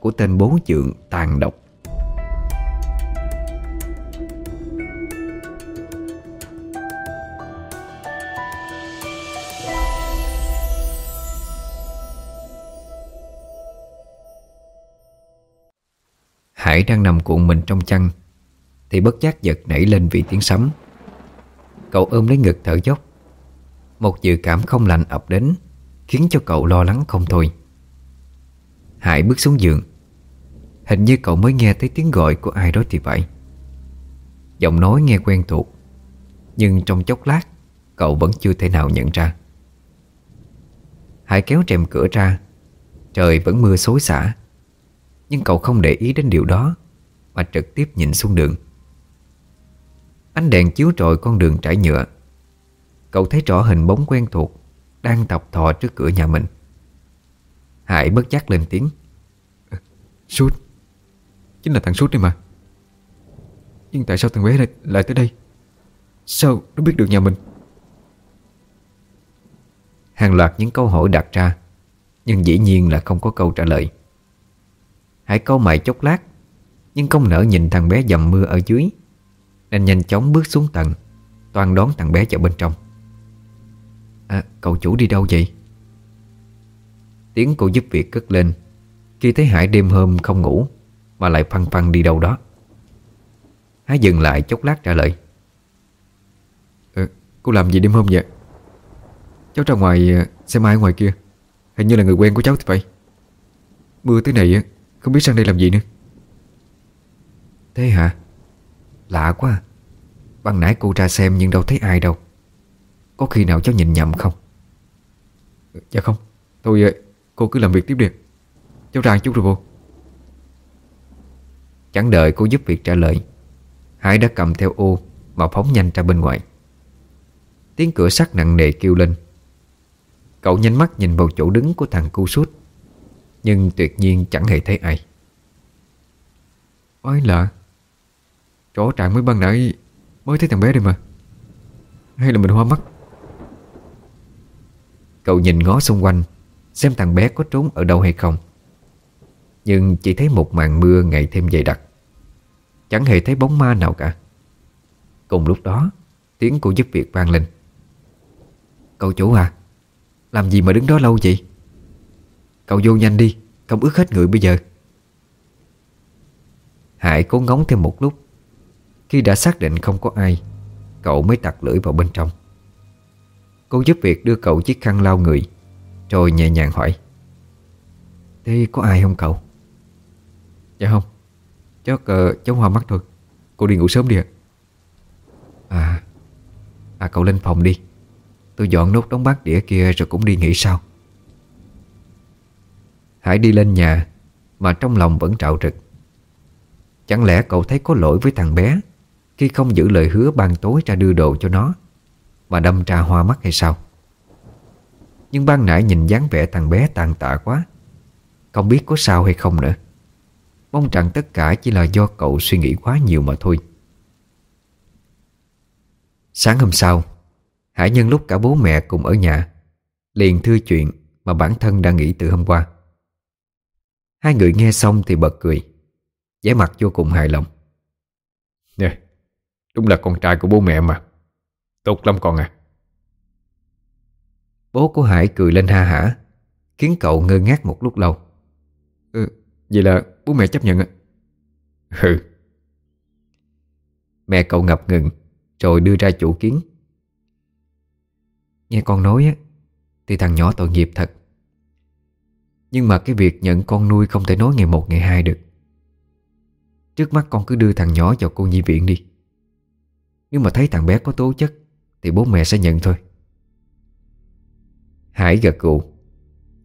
Của tên bố dượng tàn độc. Hải đang nằm cuộn mình trong chăn, Thì bất giác giật nảy lên vì tiếng sấm. Cậu ôm lấy ngực thở dốc. Một dự cảm không lành ập đến, Khiến cho cậu lo lắng không thôi. Hải bước xuống giường Hình như cậu mới nghe thấy tiếng gọi của ai đó thì phải Giọng nói nghe quen thuộc, Nhưng trong chốc lát, Cậu vẫn chưa thể nào nhận ra. Hải kéo rèm cửa ra, Trời vẫn mưa xối xả. Nhưng cậu không để ý đến điều đó, Mà trực tiếp nhìn xuống đường. Ánh đèn chiếu trội con đường trải nhựa. Cậu thấy rõ hình bóng quen thuộc Đang tập thò trước cửa nhà mình. Hải bất giác lên tiếng. Sút. Chính là thằng Sút đây mà. Nhưng tại sao thằng bé lại, lại tới đây? Sao nó biết được nhà mình? Hàng loạt những câu hỏi đặt ra Nhưng dĩ nhiên là không có câu trả lời. Hải câu mày chốc lát Nhưng không nỡ nhìn thằng bé dầm mưa ở dưới Nên nhanh chóng bước xuống tầng Toàn đón thằng bé vào bên trong. À cậu chủ đi đâu vậy? Tiếng cô giúp việc cất lên Khi thấy Hải đêm hôm không ngủ mà lại phăng phăng đi đâu đó. Hái dừng lại chốc lát trả lời. Ờ, Cô làm gì đêm hôm vậy? Cháu ra ngoài ờ, xem ai ngoài kia. Hình như là người quen của cháu thì phải. Mưa tới này Không biết sang đây làm gì nữa. Thế hả? Lạ quá à. Ban nãy cô ra xem nhưng đâu thấy ai đâu. Có khi nào cháu nhìn nhầm không? Dạ không. Thôi ờ, cô cứ làm việc tiếp đi. Cháu ra chút rồi vô Chẳng đợi cô giúp việc trả lời Hải đã cầm theo ô Mà phóng nhanh ra bên ngoài. Tiếng cửa sắt nặng nề kêu lên. Cậu nhanh mắt nhìn vào chỗ đứng của thằng cu sút Nhưng tuyệt nhiên chẳng hề thấy ai. Ôi lạ Rõ ràng mới ban nãy Mới thấy thằng bé đây mà. Hay là mình hoa mắt? Cậu nhìn ngó xung quanh Xem thằng bé có trốn ở đâu hay không nhưng chỉ thấy một màn mưa ngày thêm dày đặc. Chẳng hề thấy bóng ma nào cả. Cùng lúc đó, Tiếng của giúp việc vang lên. Cậu chủ à Làm gì mà đứng đó lâu vậy? Cậu vô nhanh đi, Không ướt hết người bây giờ. Hải cố ngóng thêm một lúc. Khi đã xác định không có ai, Cậu mới tặc lưỡi vào bên trong. Cô giúp việc đưa cậu chiếc khăn lau người, Rồi nhẹ nhàng hỏi. Thế có ai không cậu? Dạ không. Chắc uh, cháu hoa mắt thôi. Cô đi ngủ sớm đi ạ. À À cậu lên phòng đi. Tôi dọn nốt đống bát đĩa kia rồi cũng đi nghỉ sau. Hải đi lên nhà Mà trong lòng vẫn trạo trực. Chẳng lẽ cậu thấy có lỗi với thằng bé Khi không giữ lời hứa ban tối ra đưa đồ cho nó Mà đâm ra hoa mắt hay sao? Nhưng ban nãy nhìn dáng vẻ thằng bé tàn tạ quá. Không biết có sao hay không nữa. Mong rằng tất cả chỉ là do cậu suy nghĩ quá nhiều mà thôi. Sáng hôm sau Hải nhân lúc cả bố mẹ cùng ở nhà Liền thưa chuyện mà bản thân đã nghĩ từ hôm qua. Hai người nghe xong thì bật cười vẻ mặt vô cùng hài lòng. Nè Đúng là con trai của bố mẹ mà. Tốt lắm con à. Bố của Hải cười lên ha hả Khiến cậu ngơ ngác một lúc lâu. Ừ, Vậy là bố mẹ chấp nhận ạ Ừ Mẹ cậu ngập ngừng Rồi đưa ra chủ kiến. Nghe con nói á Thì thằng nhỏ tội nghiệp thật. Nhưng mà cái việc nhận con nuôi Không thể nói ngày một ngày hai được. Trước mắt con cứ đưa thằng nhỏ vào cô nhi viện đi. Nếu mà thấy thằng bé có tố chất Thì bố mẹ sẽ nhận thôi. Hải gật gù.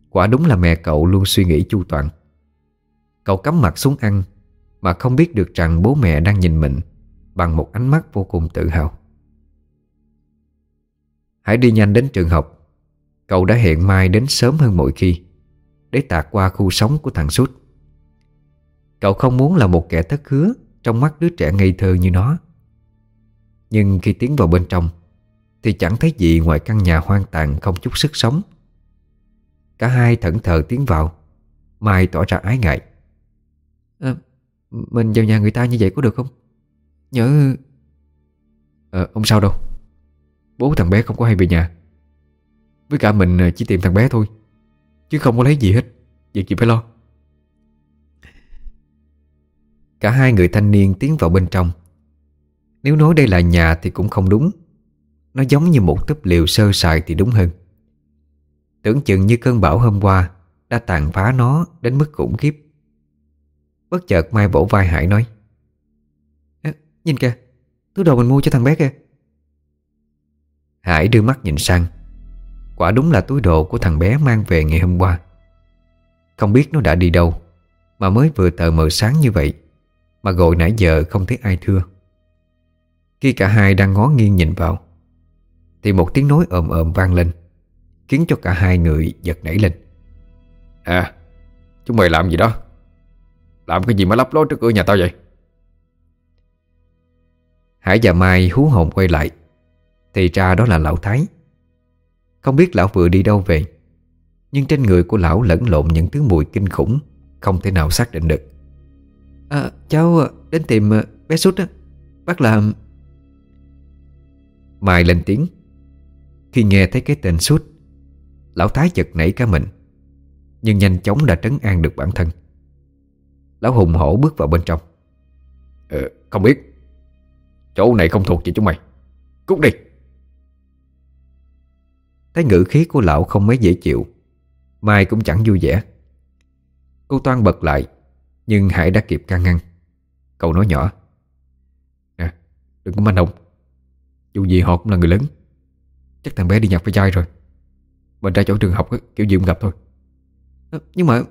Quả đúng là mẹ cậu luôn suy nghĩ chu toàn Cậu cắm mặt xuống ăn, Mà không biết được rằng bố mẹ đang nhìn mình Bằng một ánh mắt vô cùng tự hào. Hải đi nhanh đến trường học. Cậu đã hẹn Mai đến sớm hơn mọi khi, Để tạt qua khu sống của thằng Sút. Cậu không muốn là một kẻ thất hứa Trong mắt đứa trẻ ngây thơ như nó. Nhưng khi tiến vào bên trong, Thì chẳng thấy gì ngoài căn nhà hoang tàn Không chút sức sống. Cả hai thẫn thờ tiến vào. Mai tỏ ra ái ngại à, Mình vào nhà người ta như vậy có được không? Nhớ... Ờ, à, không sao đâu? Bố thằng bé không có hay về nhà. Với cả mình ờ, chỉ tìm thằng bé thôi Chứ không có lấy gì hết Việc gì phải lo. Cả hai người thanh niên tiến vào bên trong. Nếu nói đây là nhà thì cũng không đúng. Nó giống như một túp liều sơ sài thì đúng hơn. Tưởng chừng như cơn bão hôm qua Đã tàn phá nó đến mức khủng khiếp. Bất chợt Mai vỗ vai Hải nói. À, Nhìn kìa Túi đồ mình mua cho thằng bé kìa. Hải đưa mắt nhìn sang. Quả đúng là túi đồ của thằng bé mang về ngày hôm qua. Không biết nó đã đi đâu Mà mới vừa tờ mờ sáng như vậy Mà gọi nãy giờ không thấy ai thưa. Khi cả hai đang ngó nghiêng nhìn vào Thì một tiếng nói ồm ồm vang lên Khiến cho cả hai người giật nảy lên. À Chúng mày làm gì đó Làm cái gì mà lấp ló trước cửa nhà tao vậy? Hải và Mai hú hồn quay lại. Thì ra đó là lão Thái. Không biết lão vừa đi đâu về Nhưng trên người của lão lẫn lộn những thứ mùi kinh khủng Không thể nào xác định được. À, Cháu đến tìm bé Sút á. Bác làm Mai lên tiếng. Khi nghe thấy cái tên suốt Lão Thái chật nảy cả mình Nhưng nhanh chóng đã trấn an được bản thân Lão hùng hổ bước vào bên trong. Ờ, Không biết. Chỗ này không thuộc về chúng mày. Cút đi. Thấy ngữ khí của lão không mấy dễ chịu Mai cũng chẳng vui vẻ. Cô Toan bật lại Nhưng Hải đã kịp can ngăn. Cậu nói nhỏ. Nè đừng có manh động. Dù gì họ cũng là người lớn. Chắc thằng bé đi nhặt với chai rồi. Mình ra chỗ trường học kiểu gì cũng gặp thôi. À, Nhưng mà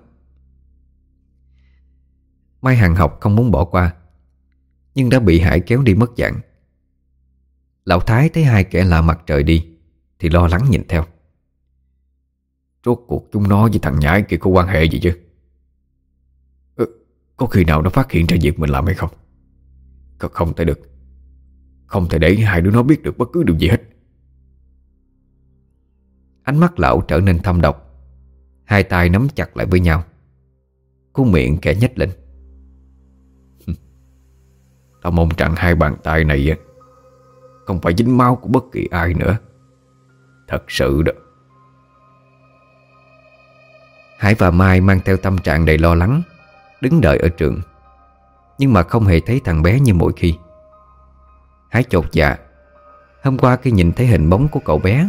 Mai hàng học không muốn bỏ qua Nhưng đã bị Hải kéo đi mất dạng. Lão Thái thấy hai kẻ lạ mặt trời đi Thì lo lắng nhìn theo. Rốt cuộc chúng nó với thằng nhãi kia có quan hệ gì chứ? Ừ, Có khi nào nó phát hiện ra việc mình làm hay không? Còn không thể được. Không thể để hai đứa nó biết được bất cứ điều gì hết. Ánh mắt lão trở nên thâm độc. Hai tay nắm chặt lại với nhau. Cuốn miệng kẻ nhếch lên. Tao mong rằng hai bàn tay này Không phải dính máu của bất kỳ ai nữa. Thật sự đó. Hải và Mai mang theo tâm trạng đầy lo lắng, Đứng đợi ở trường. Nhưng mà không hề thấy thằng bé như mỗi khi. Hải chột dạ Hôm qua khi nhìn thấy hình bóng của cậu bé,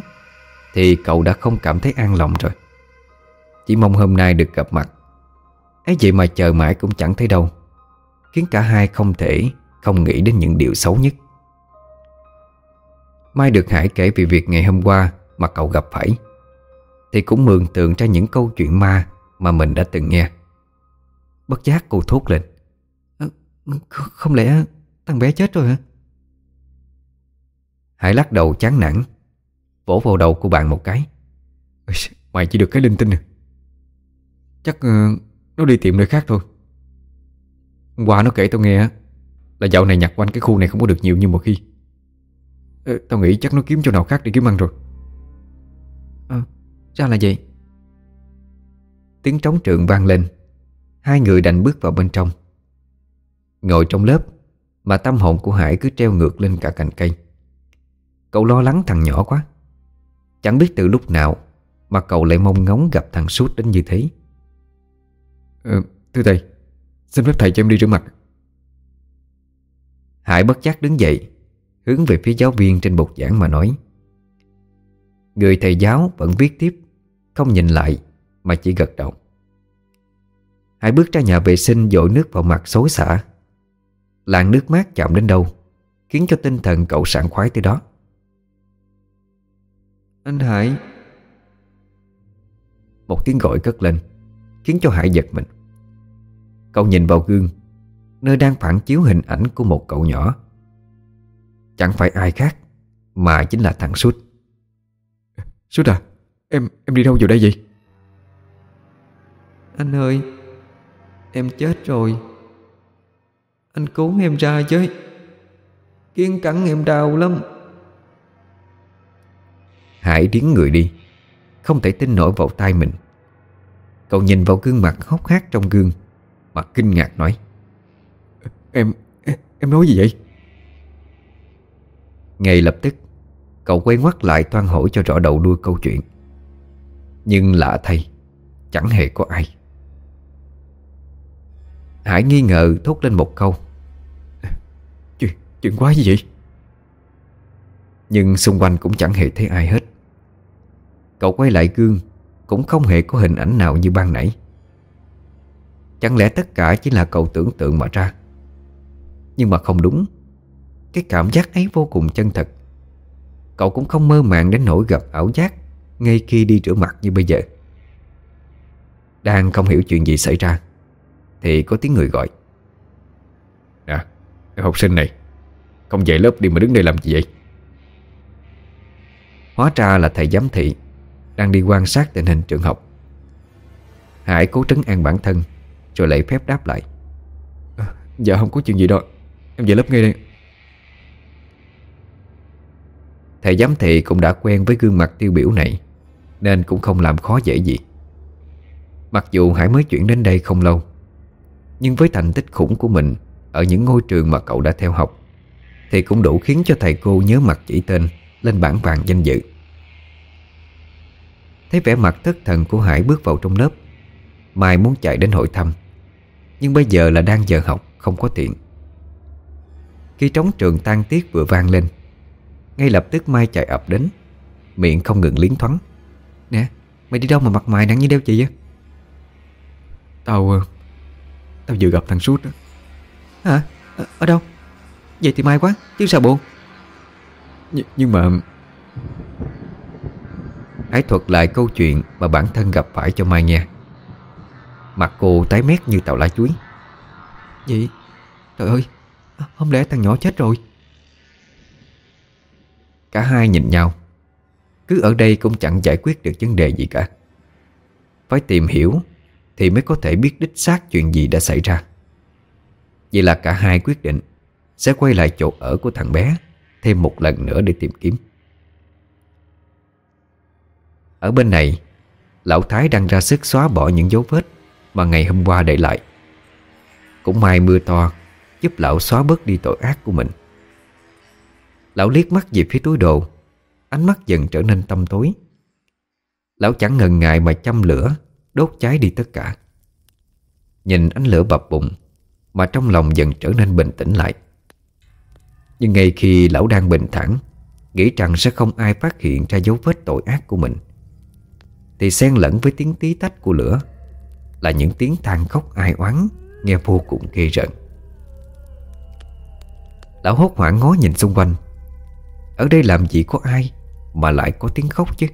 Thì cậu đã không cảm thấy an lòng rồi. Chỉ mong hôm nay được gặp mặt. Ấy vậy mà chờ mãi cũng chẳng thấy đâu, Khiến cả hai không thể không nghĩ đến những điều xấu nhất. Mai được Hải kể về việc ngày hôm qua Mà cậu gặp phải thì cũng mường tượng ra những câu chuyện ma Mà mình đã từng nghe. Bất giác cô thốt lên à, Không lẽ thằng bé chết rồi hả? Hải lắc đầu chán nản Vỗ vào đầu của bạn một cái. Mày chỉ được cái linh tinh à? Chắc uh, nó đi tìm nơi khác thôi. Hôm qua nó kể tao nghe là dạo này nhặt quanh cái khu này không có được nhiều như một khi. Uh, Tao nghĩ chắc nó kiếm chỗ nào khác để kiếm ăn rồi. À, ra là vậy. Tiếng trống trường vang lên. Hai người đành bước vào bên trong. Ngồi trong lớp Mà tâm hồn của Hải cứ treo ngược lên cả cành cây. Cậu lo lắng thằng nhỏ quá. Chẳng biết từ lúc nào Mà cậu lại mong ngóng gặp thằng suốt đến như thế. Ừ, Thưa thầy Xin phép thầy cho em đi rửa mặt Hải bất giác đứng dậy Hướng về phía giáo viên trên bục giảng mà nói. Người thầy giáo vẫn viết tiếp không nhìn lại Mà chỉ gật đầu. Hải bước ra nhà vệ sinh dội nước vào mặt xối xả. Làn nước mát chạm đến đâu Khiến cho tinh thần cậu sảng khoái tới đó. Anh Hải. Một tiếng gọi cất lên Khiến cho Hải giật mình. Cậu nhìn vào gương Nơi đang phản chiếu hình ảnh của một cậu nhỏ. Chẳng phải ai khác Mà chính là thằng Sút. Sút à Em em đi đâu vào đây vậy? Anh ơi Em chết rồi. Anh cứu em ra chứ Kiên cắn em đau lắm. Hải điếng người đi Không thể tin nổi vào tay mình. Cậu nhìn vào gương mặt hốc hác trong gương Mặt kinh ngạc nói Em, em, nói gì vậy? Ngay lập tức Cậu quay ngoắt lại toan hỏi cho rõ đầu đuôi câu chuyện. Nhưng lạ thay Chẳng hề có ai. Hải nghi ngờ thốt lên một câu. Chuyện, chuyện quá gì vậy? Nhưng xung quanh cũng chẳng hề thấy ai hết. Cậu quay lại gương Cũng không hề có hình ảnh nào như ban nãy. Chẳng lẽ tất cả chỉ là cậu tưởng tượng mà ra Nhưng mà không đúng. Cái cảm giác ấy vô cùng chân thật. Cậu cũng không mơ màng đến nỗi gặp ảo giác ngay khi đi rửa mặt như bây giờ. Đang không hiểu chuyện gì xảy ra Thì có tiếng người gọi. Nè Học sinh này Không về lớp đi mà đứng đây làm gì vậy? Hóa ra là thầy giám thị Đang đi quan sát tình hình trường học. Hải cố trấn an bản thân Rồi lấy phép đáp lại. À, Dạ không có chuyện gì đâu Em về lớp ngay đây Thầy giám thị cũng đã quen với gương mặt tiêu biểu này, nên cũng không làm khó dễ gì. Mặc dù Hải mới chuyển đến đây không lâu, Nhưng với thành tích khủng của mình Ở những ngôi trường mà cậu đã theo học, Thì cũng đủ khiến cho thầy cô nhớ mặt chỉ tên Lên bảng vàng danh dự. Thấy vẻ mặt thất thần của Hải bước vào trong lớp, Mai muốn chạy đến hội thăm, Nhưng bây giờ là đang giờ học, Không có tiện. Khi trống trường tan tiết vừa vang lên. Ngay lập tức Mai chạy ập đến. Miệng không ngừng liến thoáng. Nè mày đi đâu mà mặt mày nặng như đeo chị á Tao ờ, Tao vừa gặp thằng Sút đó. Hả? Ở, ở đâu? Vậy thì may quá, chứ sao buồn? Nh Nhưng mà Hải thuật lại câu chuyện mà bản thân gặp phải cho Mai nghe. Mặt cô tái mét như tàu lá chuối. Gì? Trời ơi, không lẽ thằng nhỏ chết rồi? Cả hai nhìn nhau. Cứ ở đây cũng chẳng giải quyết được vấn đề gì cả. Phải tìm hiểu Thì mới có thể biết đích xác chuyện gì đã xảy ra. Vậy là cả hai quyết định Sẽ quay lại chỗ ở của thằng bé Thêm một lần nữa để tìm kiếm. Ở bên này, Lão Thái đang ra sức xóa bỏ những dấu vết Mà ngày hôm qua để lại. Cũng may mưa to Giúp lão xóa bớt đi tội ác của mình. Lão liếc mắt về phía túi đồ, Ánh mắt dần trở nên tâm tối. Lão chẳng ngần ngại mà châm lửa, Đốt cháy đi tất cả. Nhìn ánh lửa bập bụng Mà trong lòng dần trở nên bình tĩnh lại. Nhưng ngay khi lão đang bình thản, Nghĩ rằng sẽ không ai phát hiện ra dấu vết tội ác của mình, Thì xen lẫn với tiếng tí tách của lửa Là những tiếng than khóc ai oán, Nghe vô cùng ghê rợn. Lão hốt hoảng ngó nhìn xung quanh. Ở đây làm gì có ai Mà lại có tiếng khóc chứ?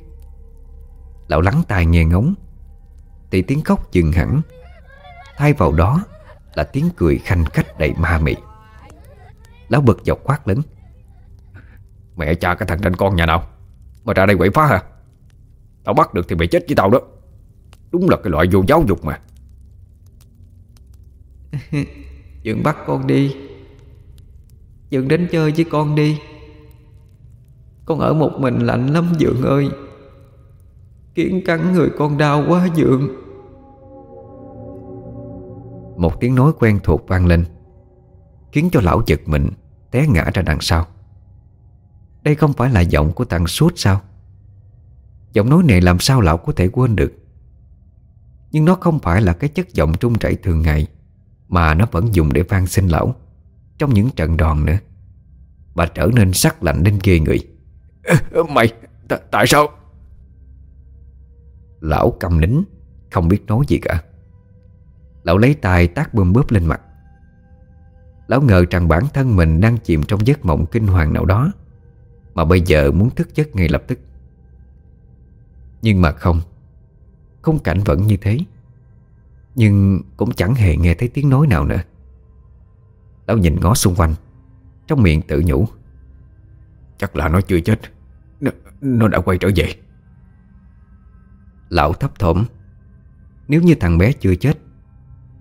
Lão lắng tai nghe ngóng. Thì tiếng khóc dừng hẳn. Thay vào đó Là tiếng cười khanh khách đầy ma mị. Lão bực dọc quát lớn. Mẹ cha cái thằng trên con nhà nào? Mà ra đây quậy phá hả? Tao bắt được thì mày chết với tao đó. Đúng là cái loại vô giáo dục mà. (laughs) Dượng bắt con đi Dượng đến chơi với con đi. Con ở một mình lạnh lắm, Dượng ơi. Kiến cắn người con đau quá, Dượng. Một tiếng nói quen thuộc vang lên, Khiến cho lão giật mình, Té ngã ra đằng sau. Đây không phải là giọng của thằng suốt sao? Giọng nói này làm sao lão có thể quên được? Nhưng nó không phải là cái chất giọng trung chảy thường ngày, Mà nó vẫn dùng để van xin lão. Trong những trận đòn nữa. Mà trở nên sắc lạnh đến ghê người. Mày Tại sao? Lão cầm nín Không biết nói gì cả. Lão lấy tay tác bơm bóp lên mặt. Lão ngờ rằng bản thân mình đang chìm trong giấc mộng kinh hoàng nào đó Mà bây giờ muốn thức giấc ngay lập tức. Nhưng mà không Khung cảnh vẫn như thế. Nhưng cũng chẳng hề nghe thấy tiếng nói nào nữa Lão nhìn ngó xung quanh Trong miệng tự nhủ. Chắc là nó chưa chết Nó, nó đã quay trở về. Lão thấp thỏm Nếu như thằng bé chưa chết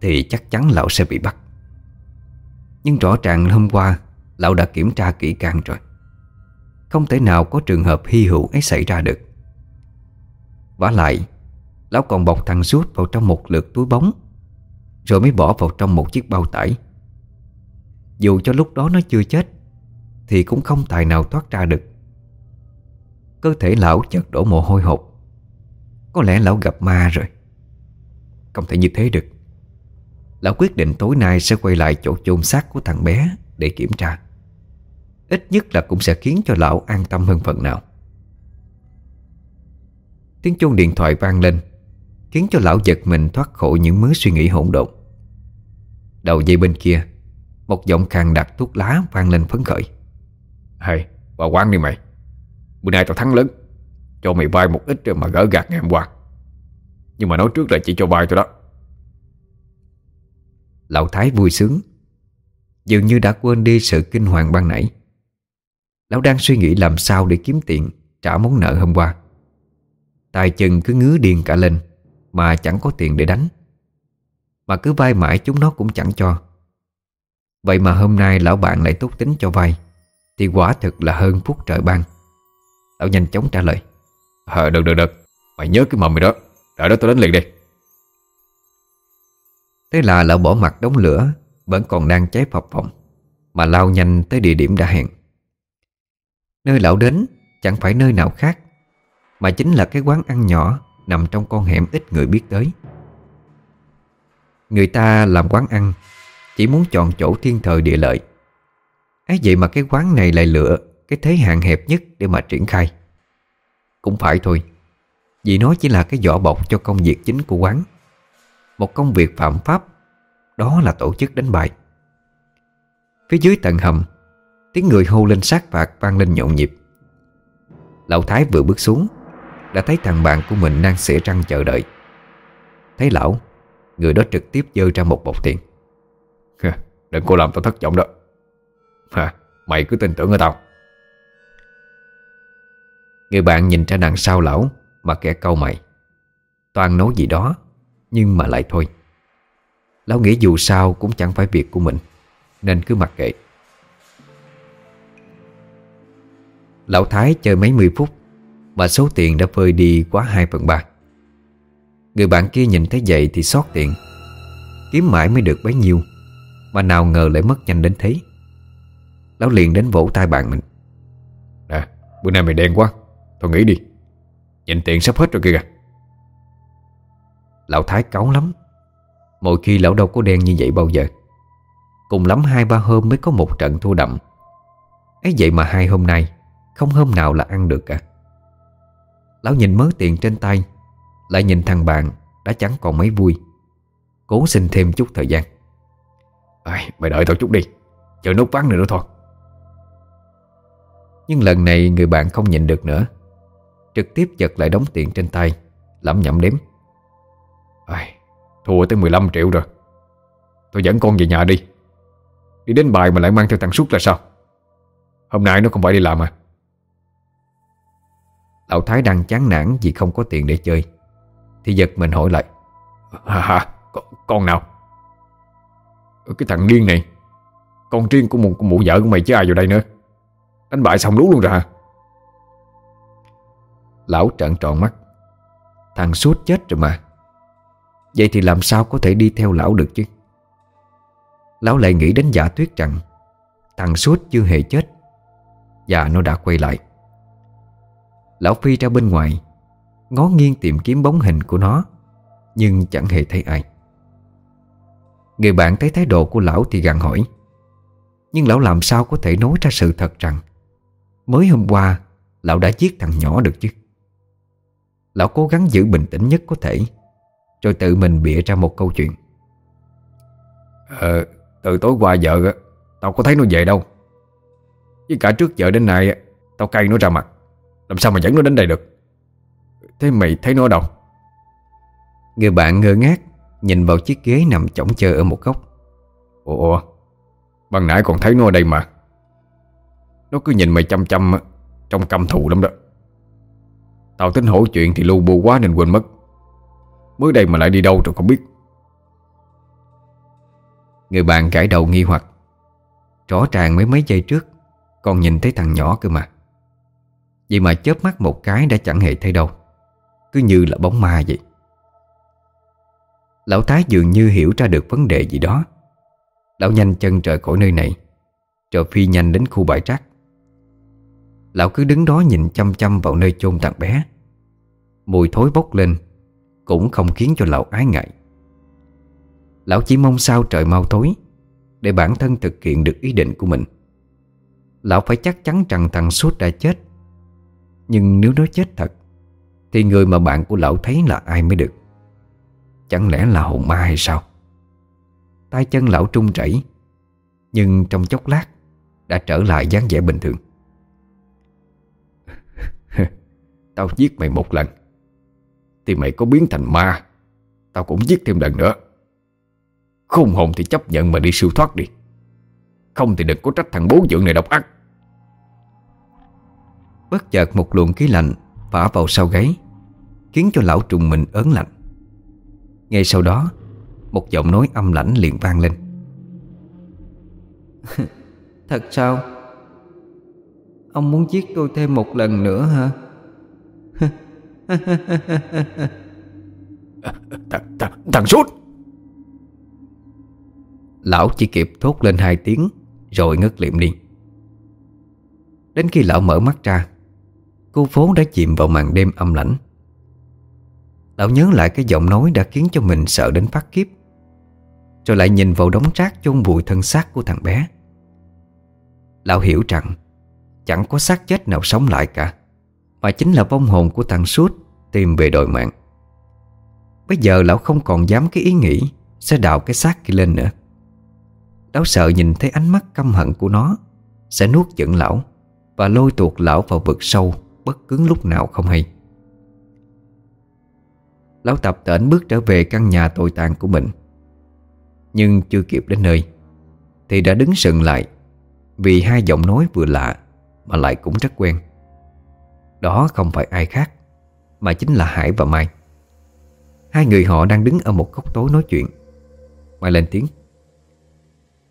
Thì chắc chắn lão sẽ bị bắt. Nhưng rõ ràng hôm qua Lão đã kiểm tra kỹ càng rồi. Không thể nào có trường hợp hy hữu ấy xảy ra được. Vả lại Lão còn bọc thằng suốt vào trong một lượt túi bóng Rồi mới bỏ vào trong một chiếc bao tải. Dù cho lúc đó nó chưa chết, Thì cũng không tài nào thoát ra được. Cơ thể lão chợt đổ mồ hôi hột. Có lẽ lão gặp ma rồi. Không thể như thế được. Lão quyết định tối nay sẽ quay lại chỗ chôn xác của thằng bé Để kiểm tra. Ít nhất là cũng sẽ khiến cho lão an tâm hơn phần nào. Tiếng chuông điện thoại vang lên, Khiến cho lão giật mình thoát khỏi những mớ suy nghĩ hỗn độn. Đầu dây bên kia một giọng khàn đặt thuốc lá vang lên phấn khởi. Hay, vào quán đi mày. Bữa nay tao thắng lớn. Cho mày vay một ít mà gỡ gạt ngày hôm qua. Nhưng mà nói trước là chỉ cho vay thôi đó. Lão Thái vui sướng. Dường như đã quên đi sự kinh hoàng ban nãy. Lão đang suy nghĩ làm sao để kiếm tiền Trả món nợ hôm qua. Tài chân cứ ngứa điên cả lên Mà chẳng có tiền để đánh. Mà cứ vay mãi chúng nó cũng chẳng cho Vậy mà hôm nay lão bạn lại tốt tính cho vay Thì quả thực là hơn phút trời ban. Lão nhanh chóng trả lời. Ờ được được được. Mày nhớ cái mầm mày đó. Đợi đó tôi đến liền đi. Thế là lão bỏ mặt đống lửa Vẫn còn đang cháy phập phồng Mà lao nhanh tới địa điểm đã hẹn. Nơi lão đến Chẳng phải nơi nào khác Mà chính là cái quán ăn nhỏ Nằm trong con hẻm ít người biết tới. Người ta làm quán ăn chỉ muốn chọn chỗ thiên thời địa lợi. Ấy vậy mà cái quán này lại lựa Cái thế hạn hẹp nhất để mà triển khai. Cũng phải thôi, Vì nó chỉ là cái vỏ bọc cho công việc chính của quán. Một công việc phạm pháp, Đó là tổ chức đánh bài Phía dưới tầng hầm, Tiếng người hô lên sát phạt vang lên nhộn nhịp. Lão Thái vừa bước xuống, Đã thấy thằng bạn của mình đang xỉa răng chờ đợi. Thấy lão, Người đó trực tiếp dơ ra một bọc tiền. Đừng có làm tao thất vọng đó. Hả, Mày cứ tin tưởng ở tao. Người bạn nhìn ra đằng sau lão Mà kẻ câu mày. Toàn nói gì đó Nhưng mà lại thôi. Lão nghĩ dù sao cũng chẳng phải việc của mình Nên cứ mặc kệ. Lão Thái chơi mấy mươi phút Mà số tiền đã phơi đi quá 2 phần 3 Người bạn kia nhìn thấy vậy thì xót tiền. Kiếm mãi mới được bấy nhiêu. Mà nào ngờ lại mất nhanh đến thế. Lão liền đến vỗ tay bạn mình. Nè bữa nay mày đen quá. Thôi nghĩ đi. Nhìn tiền sắp hết rồi kìa. Lão Thái cáu lắm. Mỗi khi lão đâu có đen như vậy bao giờ. Cùng lắm hai ba hôm mới có một trận thua đậm. Ấy vậy mà hai hôm nay Không hôm nào là ăn được cả. Lão nhìn mớ tiền trên tay Lại nhìn thằng bạn Đã chẳng còn mấy vui. Cố xin thêm chút thời gian à, Mày đợi tao chút đi. Chờ nút vắng nữa nữa thôi. Nhưng lần này người bạn không nhịn được nữa. Trực tiếp giật lại đống tiền trên tay Lẩm nhẩm đếm. À, Thua tới 15 triệu rồi. Tôi dẫn con về nhà đi. Đi đến bài mà lại mang theo thằng suốt là sao? Hôm nay nó không phải đi làm à? Lão Thái đang chán nản vì không có tiền để chơi. Thì giật mình hỏi lại. Hả hả con, con nào? Ờ, cái thằng điên này. Con riêng của một mụ vợ của mày chứ ai vào đây nữa. Đánh bại xong lú luôn rồi hả? Lão trợn tròn mắt. Thằng suốt chết rồi mà. Vậy thì làm sao có thể đi theo lão được chứ? Lão lại nghĩ đến giả tuyết rằng Thằng suốt chưa hề chết Và nó đã quay lại. Lão Phi ra bên ngoài, Ngó nghiêng tìm kiếm bóng hình của nó, Nhưng chẳng hề thấy ai. Người bạn thấy thái độ của lão thì gằn hỏi. Nhưng lão làm sao có thể nói ra sự thật rằng Mới hôm qua Lão đã giết thằng nhỏ được chứ? Lão cố gắng giữ bình tĩnh nhất có thể Rồi tự mình bịa ra một câu chuyện. Ờ Từ tối qua giờ Tao có thấy nó về đâu. Với cả trước giờ đến nay Tao cay nó ra mặt. Làm sao mà dẫn nó đến đây được? Thế mày thấy nó đâu? Người bạn ngơ ngác Nhìn vào chiếc ghế nằm chỏng chờ ở một góc. Ủa Ban nãy còn thấy nó ở đây mà. Nó cứ nhìn mày chăm chăm Trong căm thù lắm đó. Tao tính hỏi chuyện thì lu bu quá nên quên mất. Mới đây mà lại đi đâu rồi không biết. Người bạn gãi đầu nghi hoặc. Rõ ràng mấy mấy giây trước Còn nhìn thấy thằng nhỏ cơ mà. Vậy mà chớp mắt một cái đã chẳng hề thấy đâu. Cứ như là bóng ma vậy Lão Thái dường như hiểu ra được vấn đề gì đó. Lão nhanh chân rời khỏi nơi này, Rồi phi nhanh đến khu bãi rác. Lão cứ đứng đó nhìn chăm chăm vào nơi chôn thằng bé. Mùi thối bốc lên, Cũng không khiến cho lão ái ngại. Lão chỉ mong sao trời mau tối Để bản thân thực hiện được ý định của mình. Lão phải chắc chắn rằng thằng suốt đã chết. Nhưng nếu nó chết thật, Thì người mà bạn của lão thấy là ai mới được? Chẳng lẽ là hồn ma hay sao? Tay chân lão trung chảy Nhưng trong chốc lát Đã trở lại dáng vẻ bình thường. (laughs) Tao giết mày một lần, Thì mày có biến thành ma, Tao cũng giết thêm lần nữa. Khôn hồn thì chấp nhận mà đi siêu thoát đi. Không thì đừng có trách thằng bố dưỡng này độc ác. Bất chợt một luồng khí lạnh Phả vào sau gáy, Khiến cho lão trùng mình ớn lạnh. Ngay sau đó Một giọng nói âm lãnh liền vang lên. (laughs) Thật sao? Ông muốn giết tôi thêm một lần nữa hả? (laughs) Thằng, thằng, thằng sút! Lão chỉ kịp thốt lên hai tiếng Rồi ngất liệm đi. Đến khi lão mở mắt ra Khu phố đã chìm vào màn đêm âm lãnh Lão nhớ lại cái giọng nói đã khiến cho mình sợ đến phát kiếp. Rồi lại nhìn vào đống rác chôn bụi thân xác của thằng bé. Lão hiểu rằng, Chẳng có xác chết nào sống lại cả, Mà chính là vong hồn của thằng Suốt Tìm về đòi mạng. Bây giờ lão không còn dám cái ý nghĩ Sẽ đào cái xác kia lên nữa. Lão sợ nhìn thấy ánh mắt căm hận của nó Sẽ nuốt chửng lão Và lôi tuột lão vào vực sâu Bất cứ lúc nào không hay. Lão tập tễnh bước trở về căn nhà tồi tàn của mình. Nhưng chưa kịp đến nơi, Thì đã đứng sừng lại Vì hai giọng nói vừa lạ Mà lại cũng rất quen. Đó không phải ai khác, Mà chính là Hải và Mai. Hai người họ đang đứng ở một góc tối nói chuyện. Mai lên tiếng.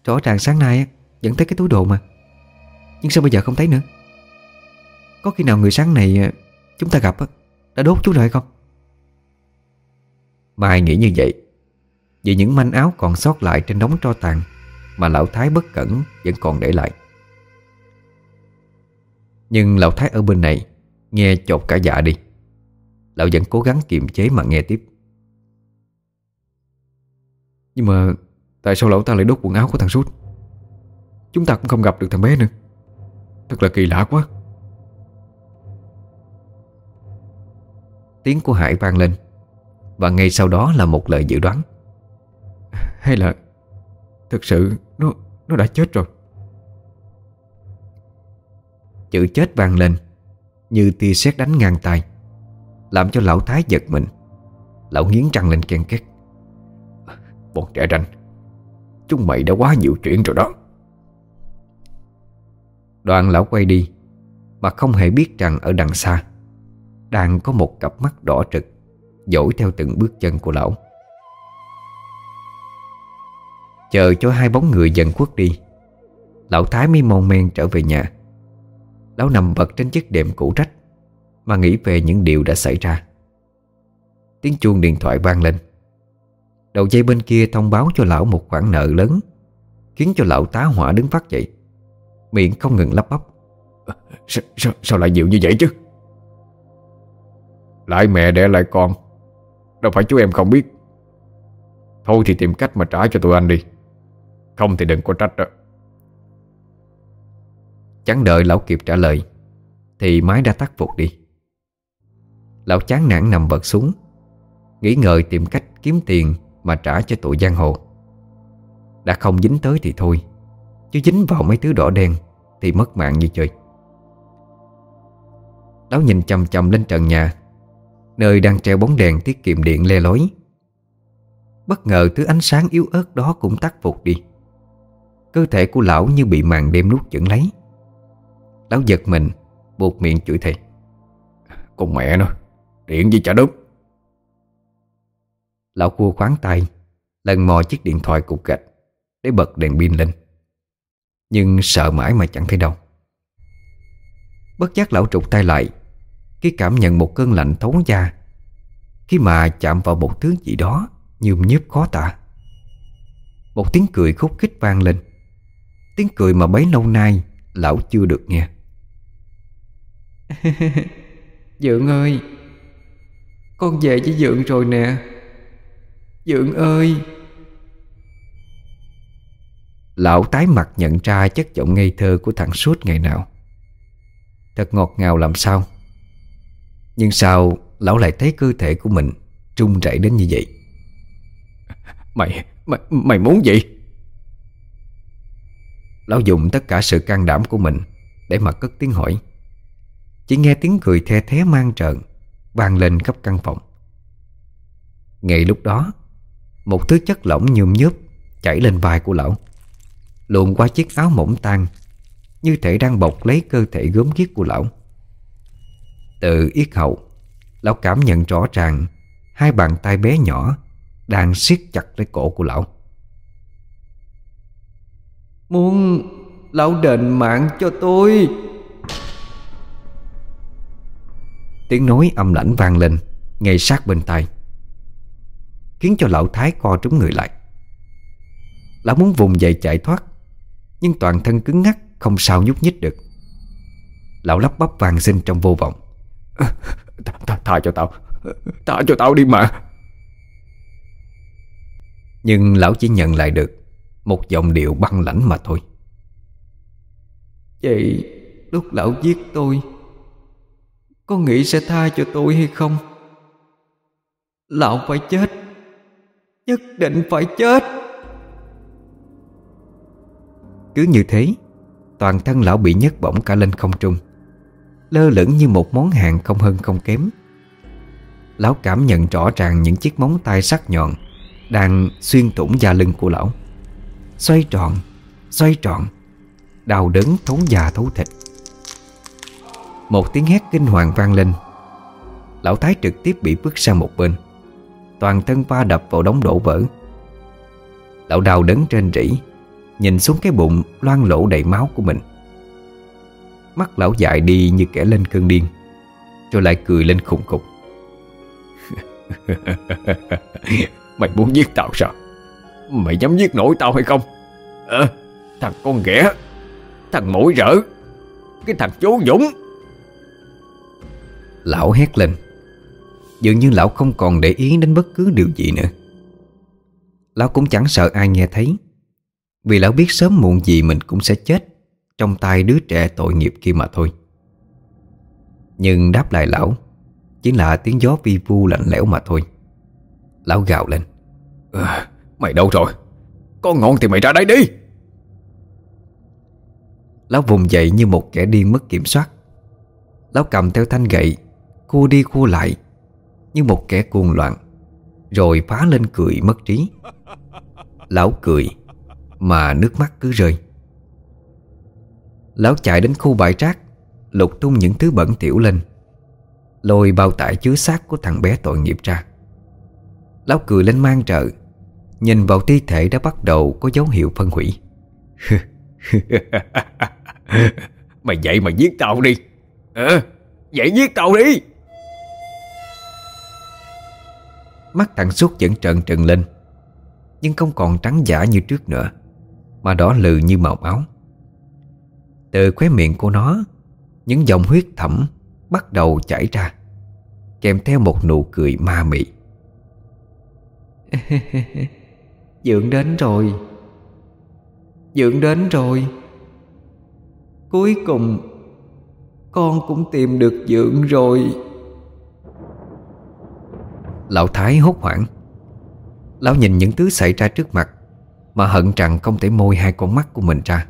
Rõ ràng sáng nay vẫn thấy cái túi đồ mà. Nhưng sao bây giờ không thấy nữa? Có khi nào người sáng này à, Chúng ta gặp Đã đốt chú rồi không? Mai nghĩ như vậy. Vì những manh áo còn sót lại trên đống tro tàn, Mà lão Thái bất cẩn Vẫn còn để lại. Nhưng lão Thái ở bên này, Nghe chột cả dạ đi. Lão vẫn cố gắng kiềm chế mà nghe tiếp. Nhưng mà Tại sao lão ta lại đốt quần áo của thằng Sút? Chúng ta cũng không gặp được thằng bé nữa. Thật là kỳ lạ quá. Tiếng của Hải vang lên. Và ngay sau đó là một lời dự đoán. (laughs) Hay là Thực sự nó nó đã chết rồi? Chữ chết vang lên Như tia sét đánh ngang tay Làm cho lão thái giật mình. Lão nghiến răng lên ken két. Bọn trẻ ranh Chúng mày đã quá nhiều chuyện rồi đó. Đoàn lão quay đi Mà không hề biết rằng ở đằng xa Đang có một cặp mắt đỏ trực Dỗi theo từng bước chân của lão. Chờ cho hai bóng người dần khuất đi Lão Thái mới mon men trở về nhà. Lão nằm vật trên chiếc đệm cũ rách Mà nghĩ về những điều đã xảy ra. Tiếng chuông điện thoại vang lên. Đầu dây bên kia thông báo cho lão một khoản nợ lớn Khiến cho lão tá hỏa đứng phát dậy. Miệng không ngừng lắp bắp. Sao, sao, sao lại nhiều như vậy chứ? Lại mẹ đẻ lại con. Đâu phải chú em không biết. Thôi thì tìm cách mà trả cho tụi anh đi. Không thì đừng có trách đó. Chẳng đợi lão kịp trả lời, Thì máy đã tắt phục đi. Lão chán nản nằm vật xuống, Nghĩ ngợi tìm cách kiếm tiền Mà trả cho tụi giang hồ. Đã không dính tới thì thôi, Chứ dính vào mấy thứ đỏ đen Thì mất mạng như chơi. Lão nhìn chầm chầm lên trần nhà Nơi đang treo bóng đèn tiết kiệm điện le lối Bất ngờ thứ ánh sáng yếu ớt đó cũng tắt phục đi. Cơ thể của lão như bị màn đêm nuốt chửng lấy. Lão giật mình Buộc miệng chửi thề. Con mẹ nó Điện gì chả đúng. Lão cua khoáng tay Lần mò chiếc điện thoại cục gạch Để bật đèn pin lên. Nhưng sợ mãi mà chẳng thấy đâu. Bất giác lão trục tay lại Khi cảm nhận một cơn lạnh thấu da. Khi mà chạm vào một thứ gì đó Nhùm nhớp khó tả. Một tiếng cười khúc khích vang lên. Tiếng cười mà bấy lâu nay Lão chưa được nghe. (laughs) Dượng ơi Con về với Dượng rồi nè. Dượng ơi. Lão tái mặt nhận ra chất giọng ngây thơ của thằng suốt ngày nào. Thật ngọt ngào làm sao Nhưng sao lão lại thấy cơ thể của mình Trung rẩy đến như vậy? Mày, mày, mày muốn gì? Lão dùng tất cả sự can đảm của mình Để mà cất tiếng hỏi. Chỉ nghe tiếng cười the thế mang trợn vang lên khắp căn phòng. Ngay lúc đó Một thứ chất lỏng nhum nhớp Chảy lên vai của lão Luồn qua chiếc áo mỏng tan Như thể đang bọc lấy cơ thể gớm ghiếc của lão Từ yết hậu Lão cảm nhận rõ ràng Hai bàn tay bé nhỏ Đang siết chặt lấy cổ của lão. Muốn Lão đền mạng cho tôi. Tiếng nói âm lãnh vang lên Ngay sát bên tai Khiến cho lão thái co trúng người lại. Lão muốn vùng dậy chạy thoát Nhưng toàn thân cứng ngắc Không sao nhúc nhích được. Lão lắp bắp vàng xin trong vô vọng Tha, tha cho tao. Tha cho tao đi mà. Nhưng lão chỉ nhận lại được Một giọng điệu băng lãnh mà thôi. Vậy lúc lão giết tôi Có nghĩ sẽ tha cho tôi hay không? Lão phải chết. Nhất định phải chết. Cứ như thế Toàn thân lão bị nhấc bổng cả lên không trung Lơ lửng như một món hàng không hơn không kém. Lão cảm nhận rõ ràng những chiếc móng tay sắc nhọn Đang xuyên thủng da lưng của lão. Xoay tròn Xoay tròn, Đau đớn thấu da thấu thịt. Một tiếng hét kinh hoàng vang lên. Lão Thái trực tiếp bị bước sang một bên. Toàn thân va đập vào đống đổ vỡ. Lão đau đớn trên rỉ, Nhìn xuống cái bụng loang lỗ đầy máu của mình. Mắt lão dại đi như kẻ lên cơn điên Rồi lại cười lên khủng khục. (laughs) Mày muốn giết tao sao? Mày dám giết nổi tao hay không? À, Thằng con ghẻ Thằng mũi rỡ Cái thằng chú Dũng. Lão hét lên. Dường như lão không còn để ý đến bất cứ điều gì nữa. Lão cũng chẳng sợ ai nghe thấy Vì lão biết sớm muộn gì mình cũng sẽ chết. Trong tay đứa trẻ tội nghiệp kia mà thôi. Nhưng đáp lại lão Chỉ là tiếng gió vi vu lạnh lẽo mà thôi. Lão gào lên à, Mày đâu rồi? Con ngon thì mày ra đây đi. Lão vùng dậy như một kẻ điên mất kiểm soát. Lão cầm theo thanh gậy Cua đi cua lại Như một kẻ cuồng loạn Rồi phá lên cười mất trí. Lão cười Mà nước mắt cứ rơi. Lão chạy đến khu bãi rác Lục tung những thứ bẩn tiểu lên. Lôi bao tải chứa xác của thằng bé tội nghiệp ra. Lão cười lên mang trợ Nhìn vào thi thể đã bắt đầu có dấu hiệu phân hủy. (laughs) Mày dậy mà giết tao đi. À, Dậy giết tao đi. Mắt thằng suốt vẫn trợn trừng lên Nhưng không còn trắng giả như trước nữa Mà đỏ lừ như màu máu Từ khóe miệng của nó Những dòng huyết thẩm Bắt đầu chảy ra Kèm theo một nụ cười ma mị. (laughs) Dượng đến rồi. Dượng đến rồi. Cuối cùng Con cũng tìm được Dượng rồi. Lão Thái hốt hoảng. Lão nhìn những thứ xảy ra trước mặt Mà hận rằng không thể môi hai con mắt của mình ra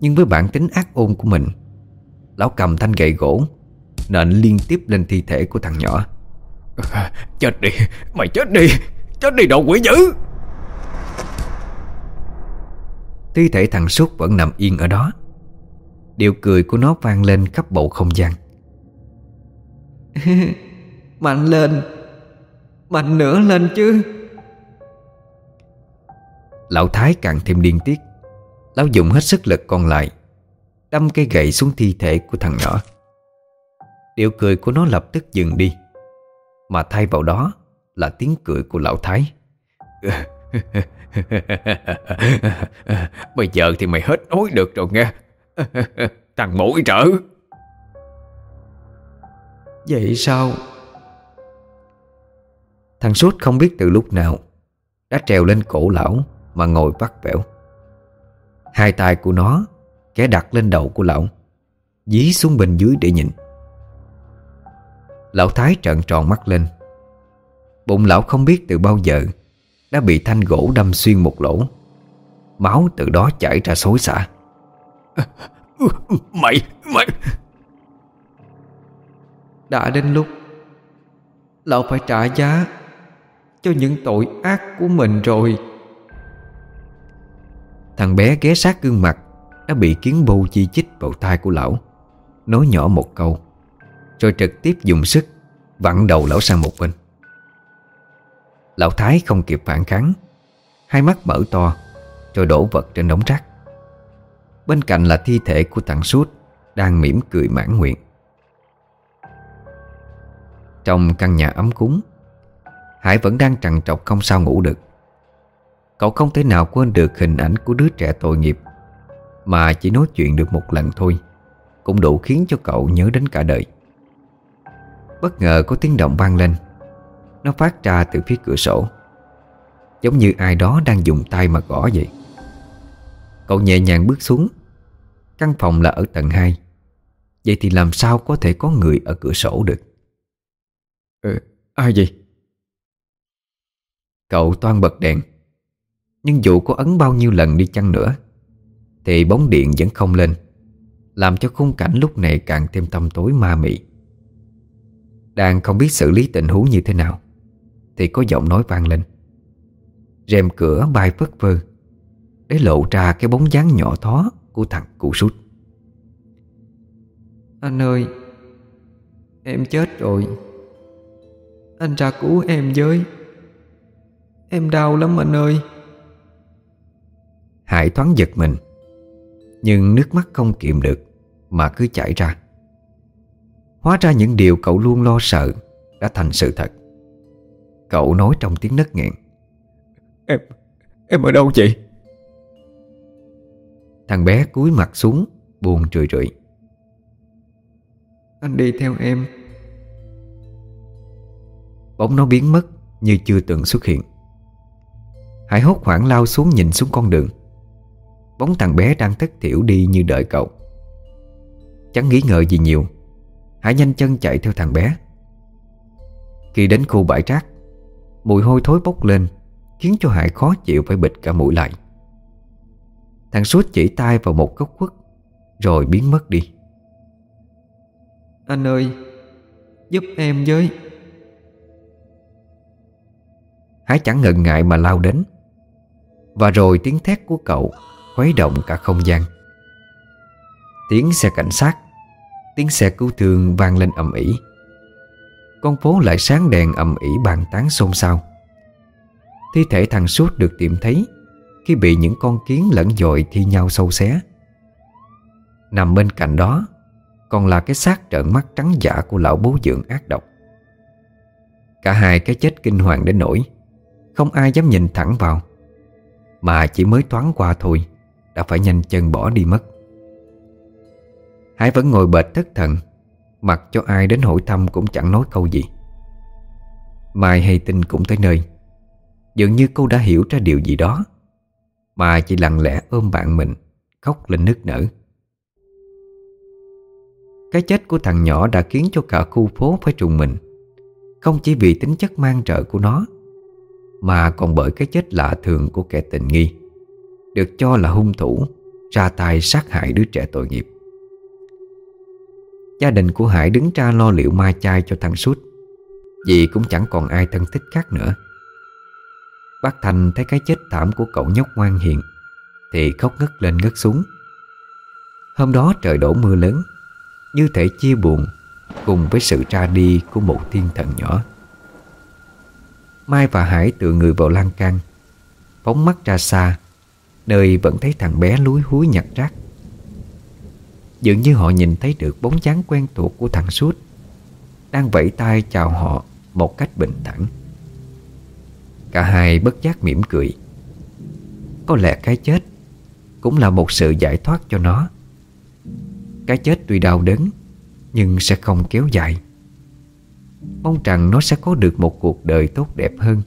Nhưng với bản tính ác ôn của mình Lão cầm thanh gậy gỗ Nện liên tiếp lên thi thể của thằng nhỏ. (laughs) Chết đi Mày chết đi Chết đi đồ quỷ dữ. Thi thể thằng súc vẫn nằm yên ở đó. Điều cười của nó vang lên khắp bầu không gian. (laughs) Mạnh lên Mạnh nữa lên chứ. Lão Thái càng thêm điên tiết Lão dùng hết sức lực còn lại Đâm cây gậy xuống thi thể của thằng nhỏ. Điệu cười của nó lập tức dừng đi Mà thay vào đó Là tiếng cười của lão Thái. (laughs) Bây giờ thì mày hết nói được rồi nghe. (laughs) Thằng mũi trở. Vậy sao? Thằng sốt không biết từ lúc nào Đã trèo lên cổ lão Mà ngồi vắt vẻo Hai tay của nó Kẻ đặt lên đầu của lão Dí xuống bên dưới để nhìn. Lão Thái trợn tròn mắt lên. Bụng lão không biết từ bao giờ Đã bị thanh gỗ đâm xuyên một lỗ. Máu từ đó chảy ra xối xả. (laughs) Mày, mày. Đã đến lúc Lão phải trả giá Cho những tội ác của mình rồi Thằng bé ghé sát gương mặt, Đã bị kiến bâu chi chích vào tai của lão. Nói nhỏ một câu, Rồi trực tiếp dùng sức Vặn đầu lão sang một bên. Lão Thái không kịp phản kháng, Hai mắt mở to, Rồi đổ vật trên đống rác. Bên cạnh là thi thể của thằng Sút Đang mỉm cười mãn nguyện. Trong căn nhà ấm cúng, Hải vẫn đang trằn trọc không sao ngủ được. Cậu không thể nào quên được hình ảnh của đứa trẻ tội nghiệp Mà chỉ nói chuyện được một lần thôi Cũng đủ khiến cho cậu nhớ đến cả đời. Bất ngờ có tiếng động vang lên. Nó phát ra từ phía cửa sổ Giống như ai đó đang dùng tay mà gõ vậy. Cậu nhẹ nhàng bước xuống. Căn phòng là ở tầng 2 Vậy thì làm sao có thể có người ở cửa sổ được? Ừ, ai vậy? Cậu toan bật đèn nhưng dù có ấn bao nhiêu lần đi chăng nữa, Thì bóng điện vẫn không lên, Làm cho khung cảnh lúc này càng thêm tăm tối ma mị. Đang không biết xử lý tình huống như thế nào, Thì có giọng nói vang lên. Rèm cửa bay phất phơ, Để lộ ra cái bóng dáng nhỏ thó Của thằng cụ sút. Anh ơi, Em chết rồi. Anh ra cứu em với. Em đau lắm anh ơi. Hải thoáng giật mình. Nhưng nước mắt không kiềm được Mà cứ chảy ra. Hóa ra những điều cậu luôn lo sợ Đã thành sự thật. Cậu nói trong tiếng nấc nghẹn. Em, em ở đâu chị? Thằng bé cúi mặt xuống Buồn rười rượi. Anh đi theo em. Bóng nó biến mất Như chưa từng xuất hiện. Hải hốt hoảng lao xuống nhìn xuống con đường Bóng thằng bé đang thất thiểu đi như đợi cậu. Chẳng nghĩ ngợi gì nhiều. Hải nhanh chân chạy theo thằng bé. Khi đến khu bãi rác Mùi hôi thối bốc lên Khiến cho Hải khó chịu phải bịt cả mũi lại. Thằng suốt chỉ tay vào một góc khuất Rồi biến mất đi. Anh ơi Giúp em với. Hải chẳng ngần ngại mà lao đến. Và rồi tiếng thét của cậu Khuấy động cả không gian. Tiếng xe cảnh sát, Tiếng xe cứu thương vang lên ầm ĩ. Con phố lại sáng đèn ầm ĩ bàn tán xôn xao. Thi thể thằng suốt được tìm thấy Khi bị những con kiến lẫn dội thi nhau sâu xé. Nằm bên cạnh đó Còn là cái xác trợn mắt trắng giả Của lão bố dưỡng ác độc. Cả hai cái chết kinh hoàng đến nỗi Không ai dám nhìn thẳng vào, Mà chỉ mới thoáng qua thôi. Đã phải nhanh chân bỏ đi mất. Hải vẫn ngồi bệt thất thần, Mặc cho ai đến hỏi thăm cũng chẳng nói câu gì. Mai hay tin cũng tới nơi, Dường như cô đã hiểu ra điều gì đó. Mà chỉ lặng lẽ ôm bạn mình, Khóc lên nức nở. Cái chết của thằng nhỏ đã khiến cho cả khu phố phải trùng mình, Không chỉ vì tính chất mang trợ của nó, Mà còn bởi cái chết lạ thường của kẻ tình nghi. Được cho là hung thủ, Ra tay sát hại đứa trẻ tội nghiệp. Gia đình của Hải đứng ra lo liệu mai chai cho thằng Sút. Vì cũng chẳng còn ai thân thích khác nữa. Bác Thành thấy cái chết thảm của cậu nhóc ngoan hiền, Thì khóc ngất lên ngất xuống. Hôm đó trời đổ mưa lớn, Như thể chia buồn Cùng với sự ra đi của một thiên thần nhỏ. Mai và Hải tựa người vào lan can, Phóng mắt ra xa Nơi vẫn thấy thằng bé lúi húi nhặt rác. Dường như họ nhìn thấy được bóng dáng quen thuộc của thằng suốt, Đang vẫy tay chào họ một cách bình thản. Cả hai bất giác mỉm cười. Có lẽ cái chết Cũng là một sự giải thoát cho nó. Cái chết tuy đau đớn, Nhưng sẽ không kéo dài. Mong rằng nó sẽ có được một cuộc đời tốt đẹp hơn.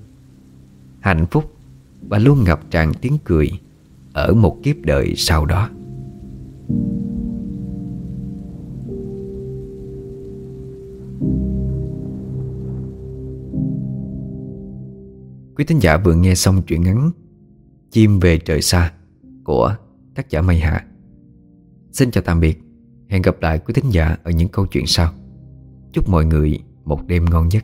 Hạnh phúc Và luôn ngập tràn tiếng cười. Ở một kiếp đời sau đó Quý thính giả vừa nghe xong truyện ngắn Chim về trời xa của tác giả Mây Hạ. Xin chào tạm biệt. Hẹn gặp lại quý thính giả ở những câu chuyện sau. Chúc mọi người một đêm ngon giấc.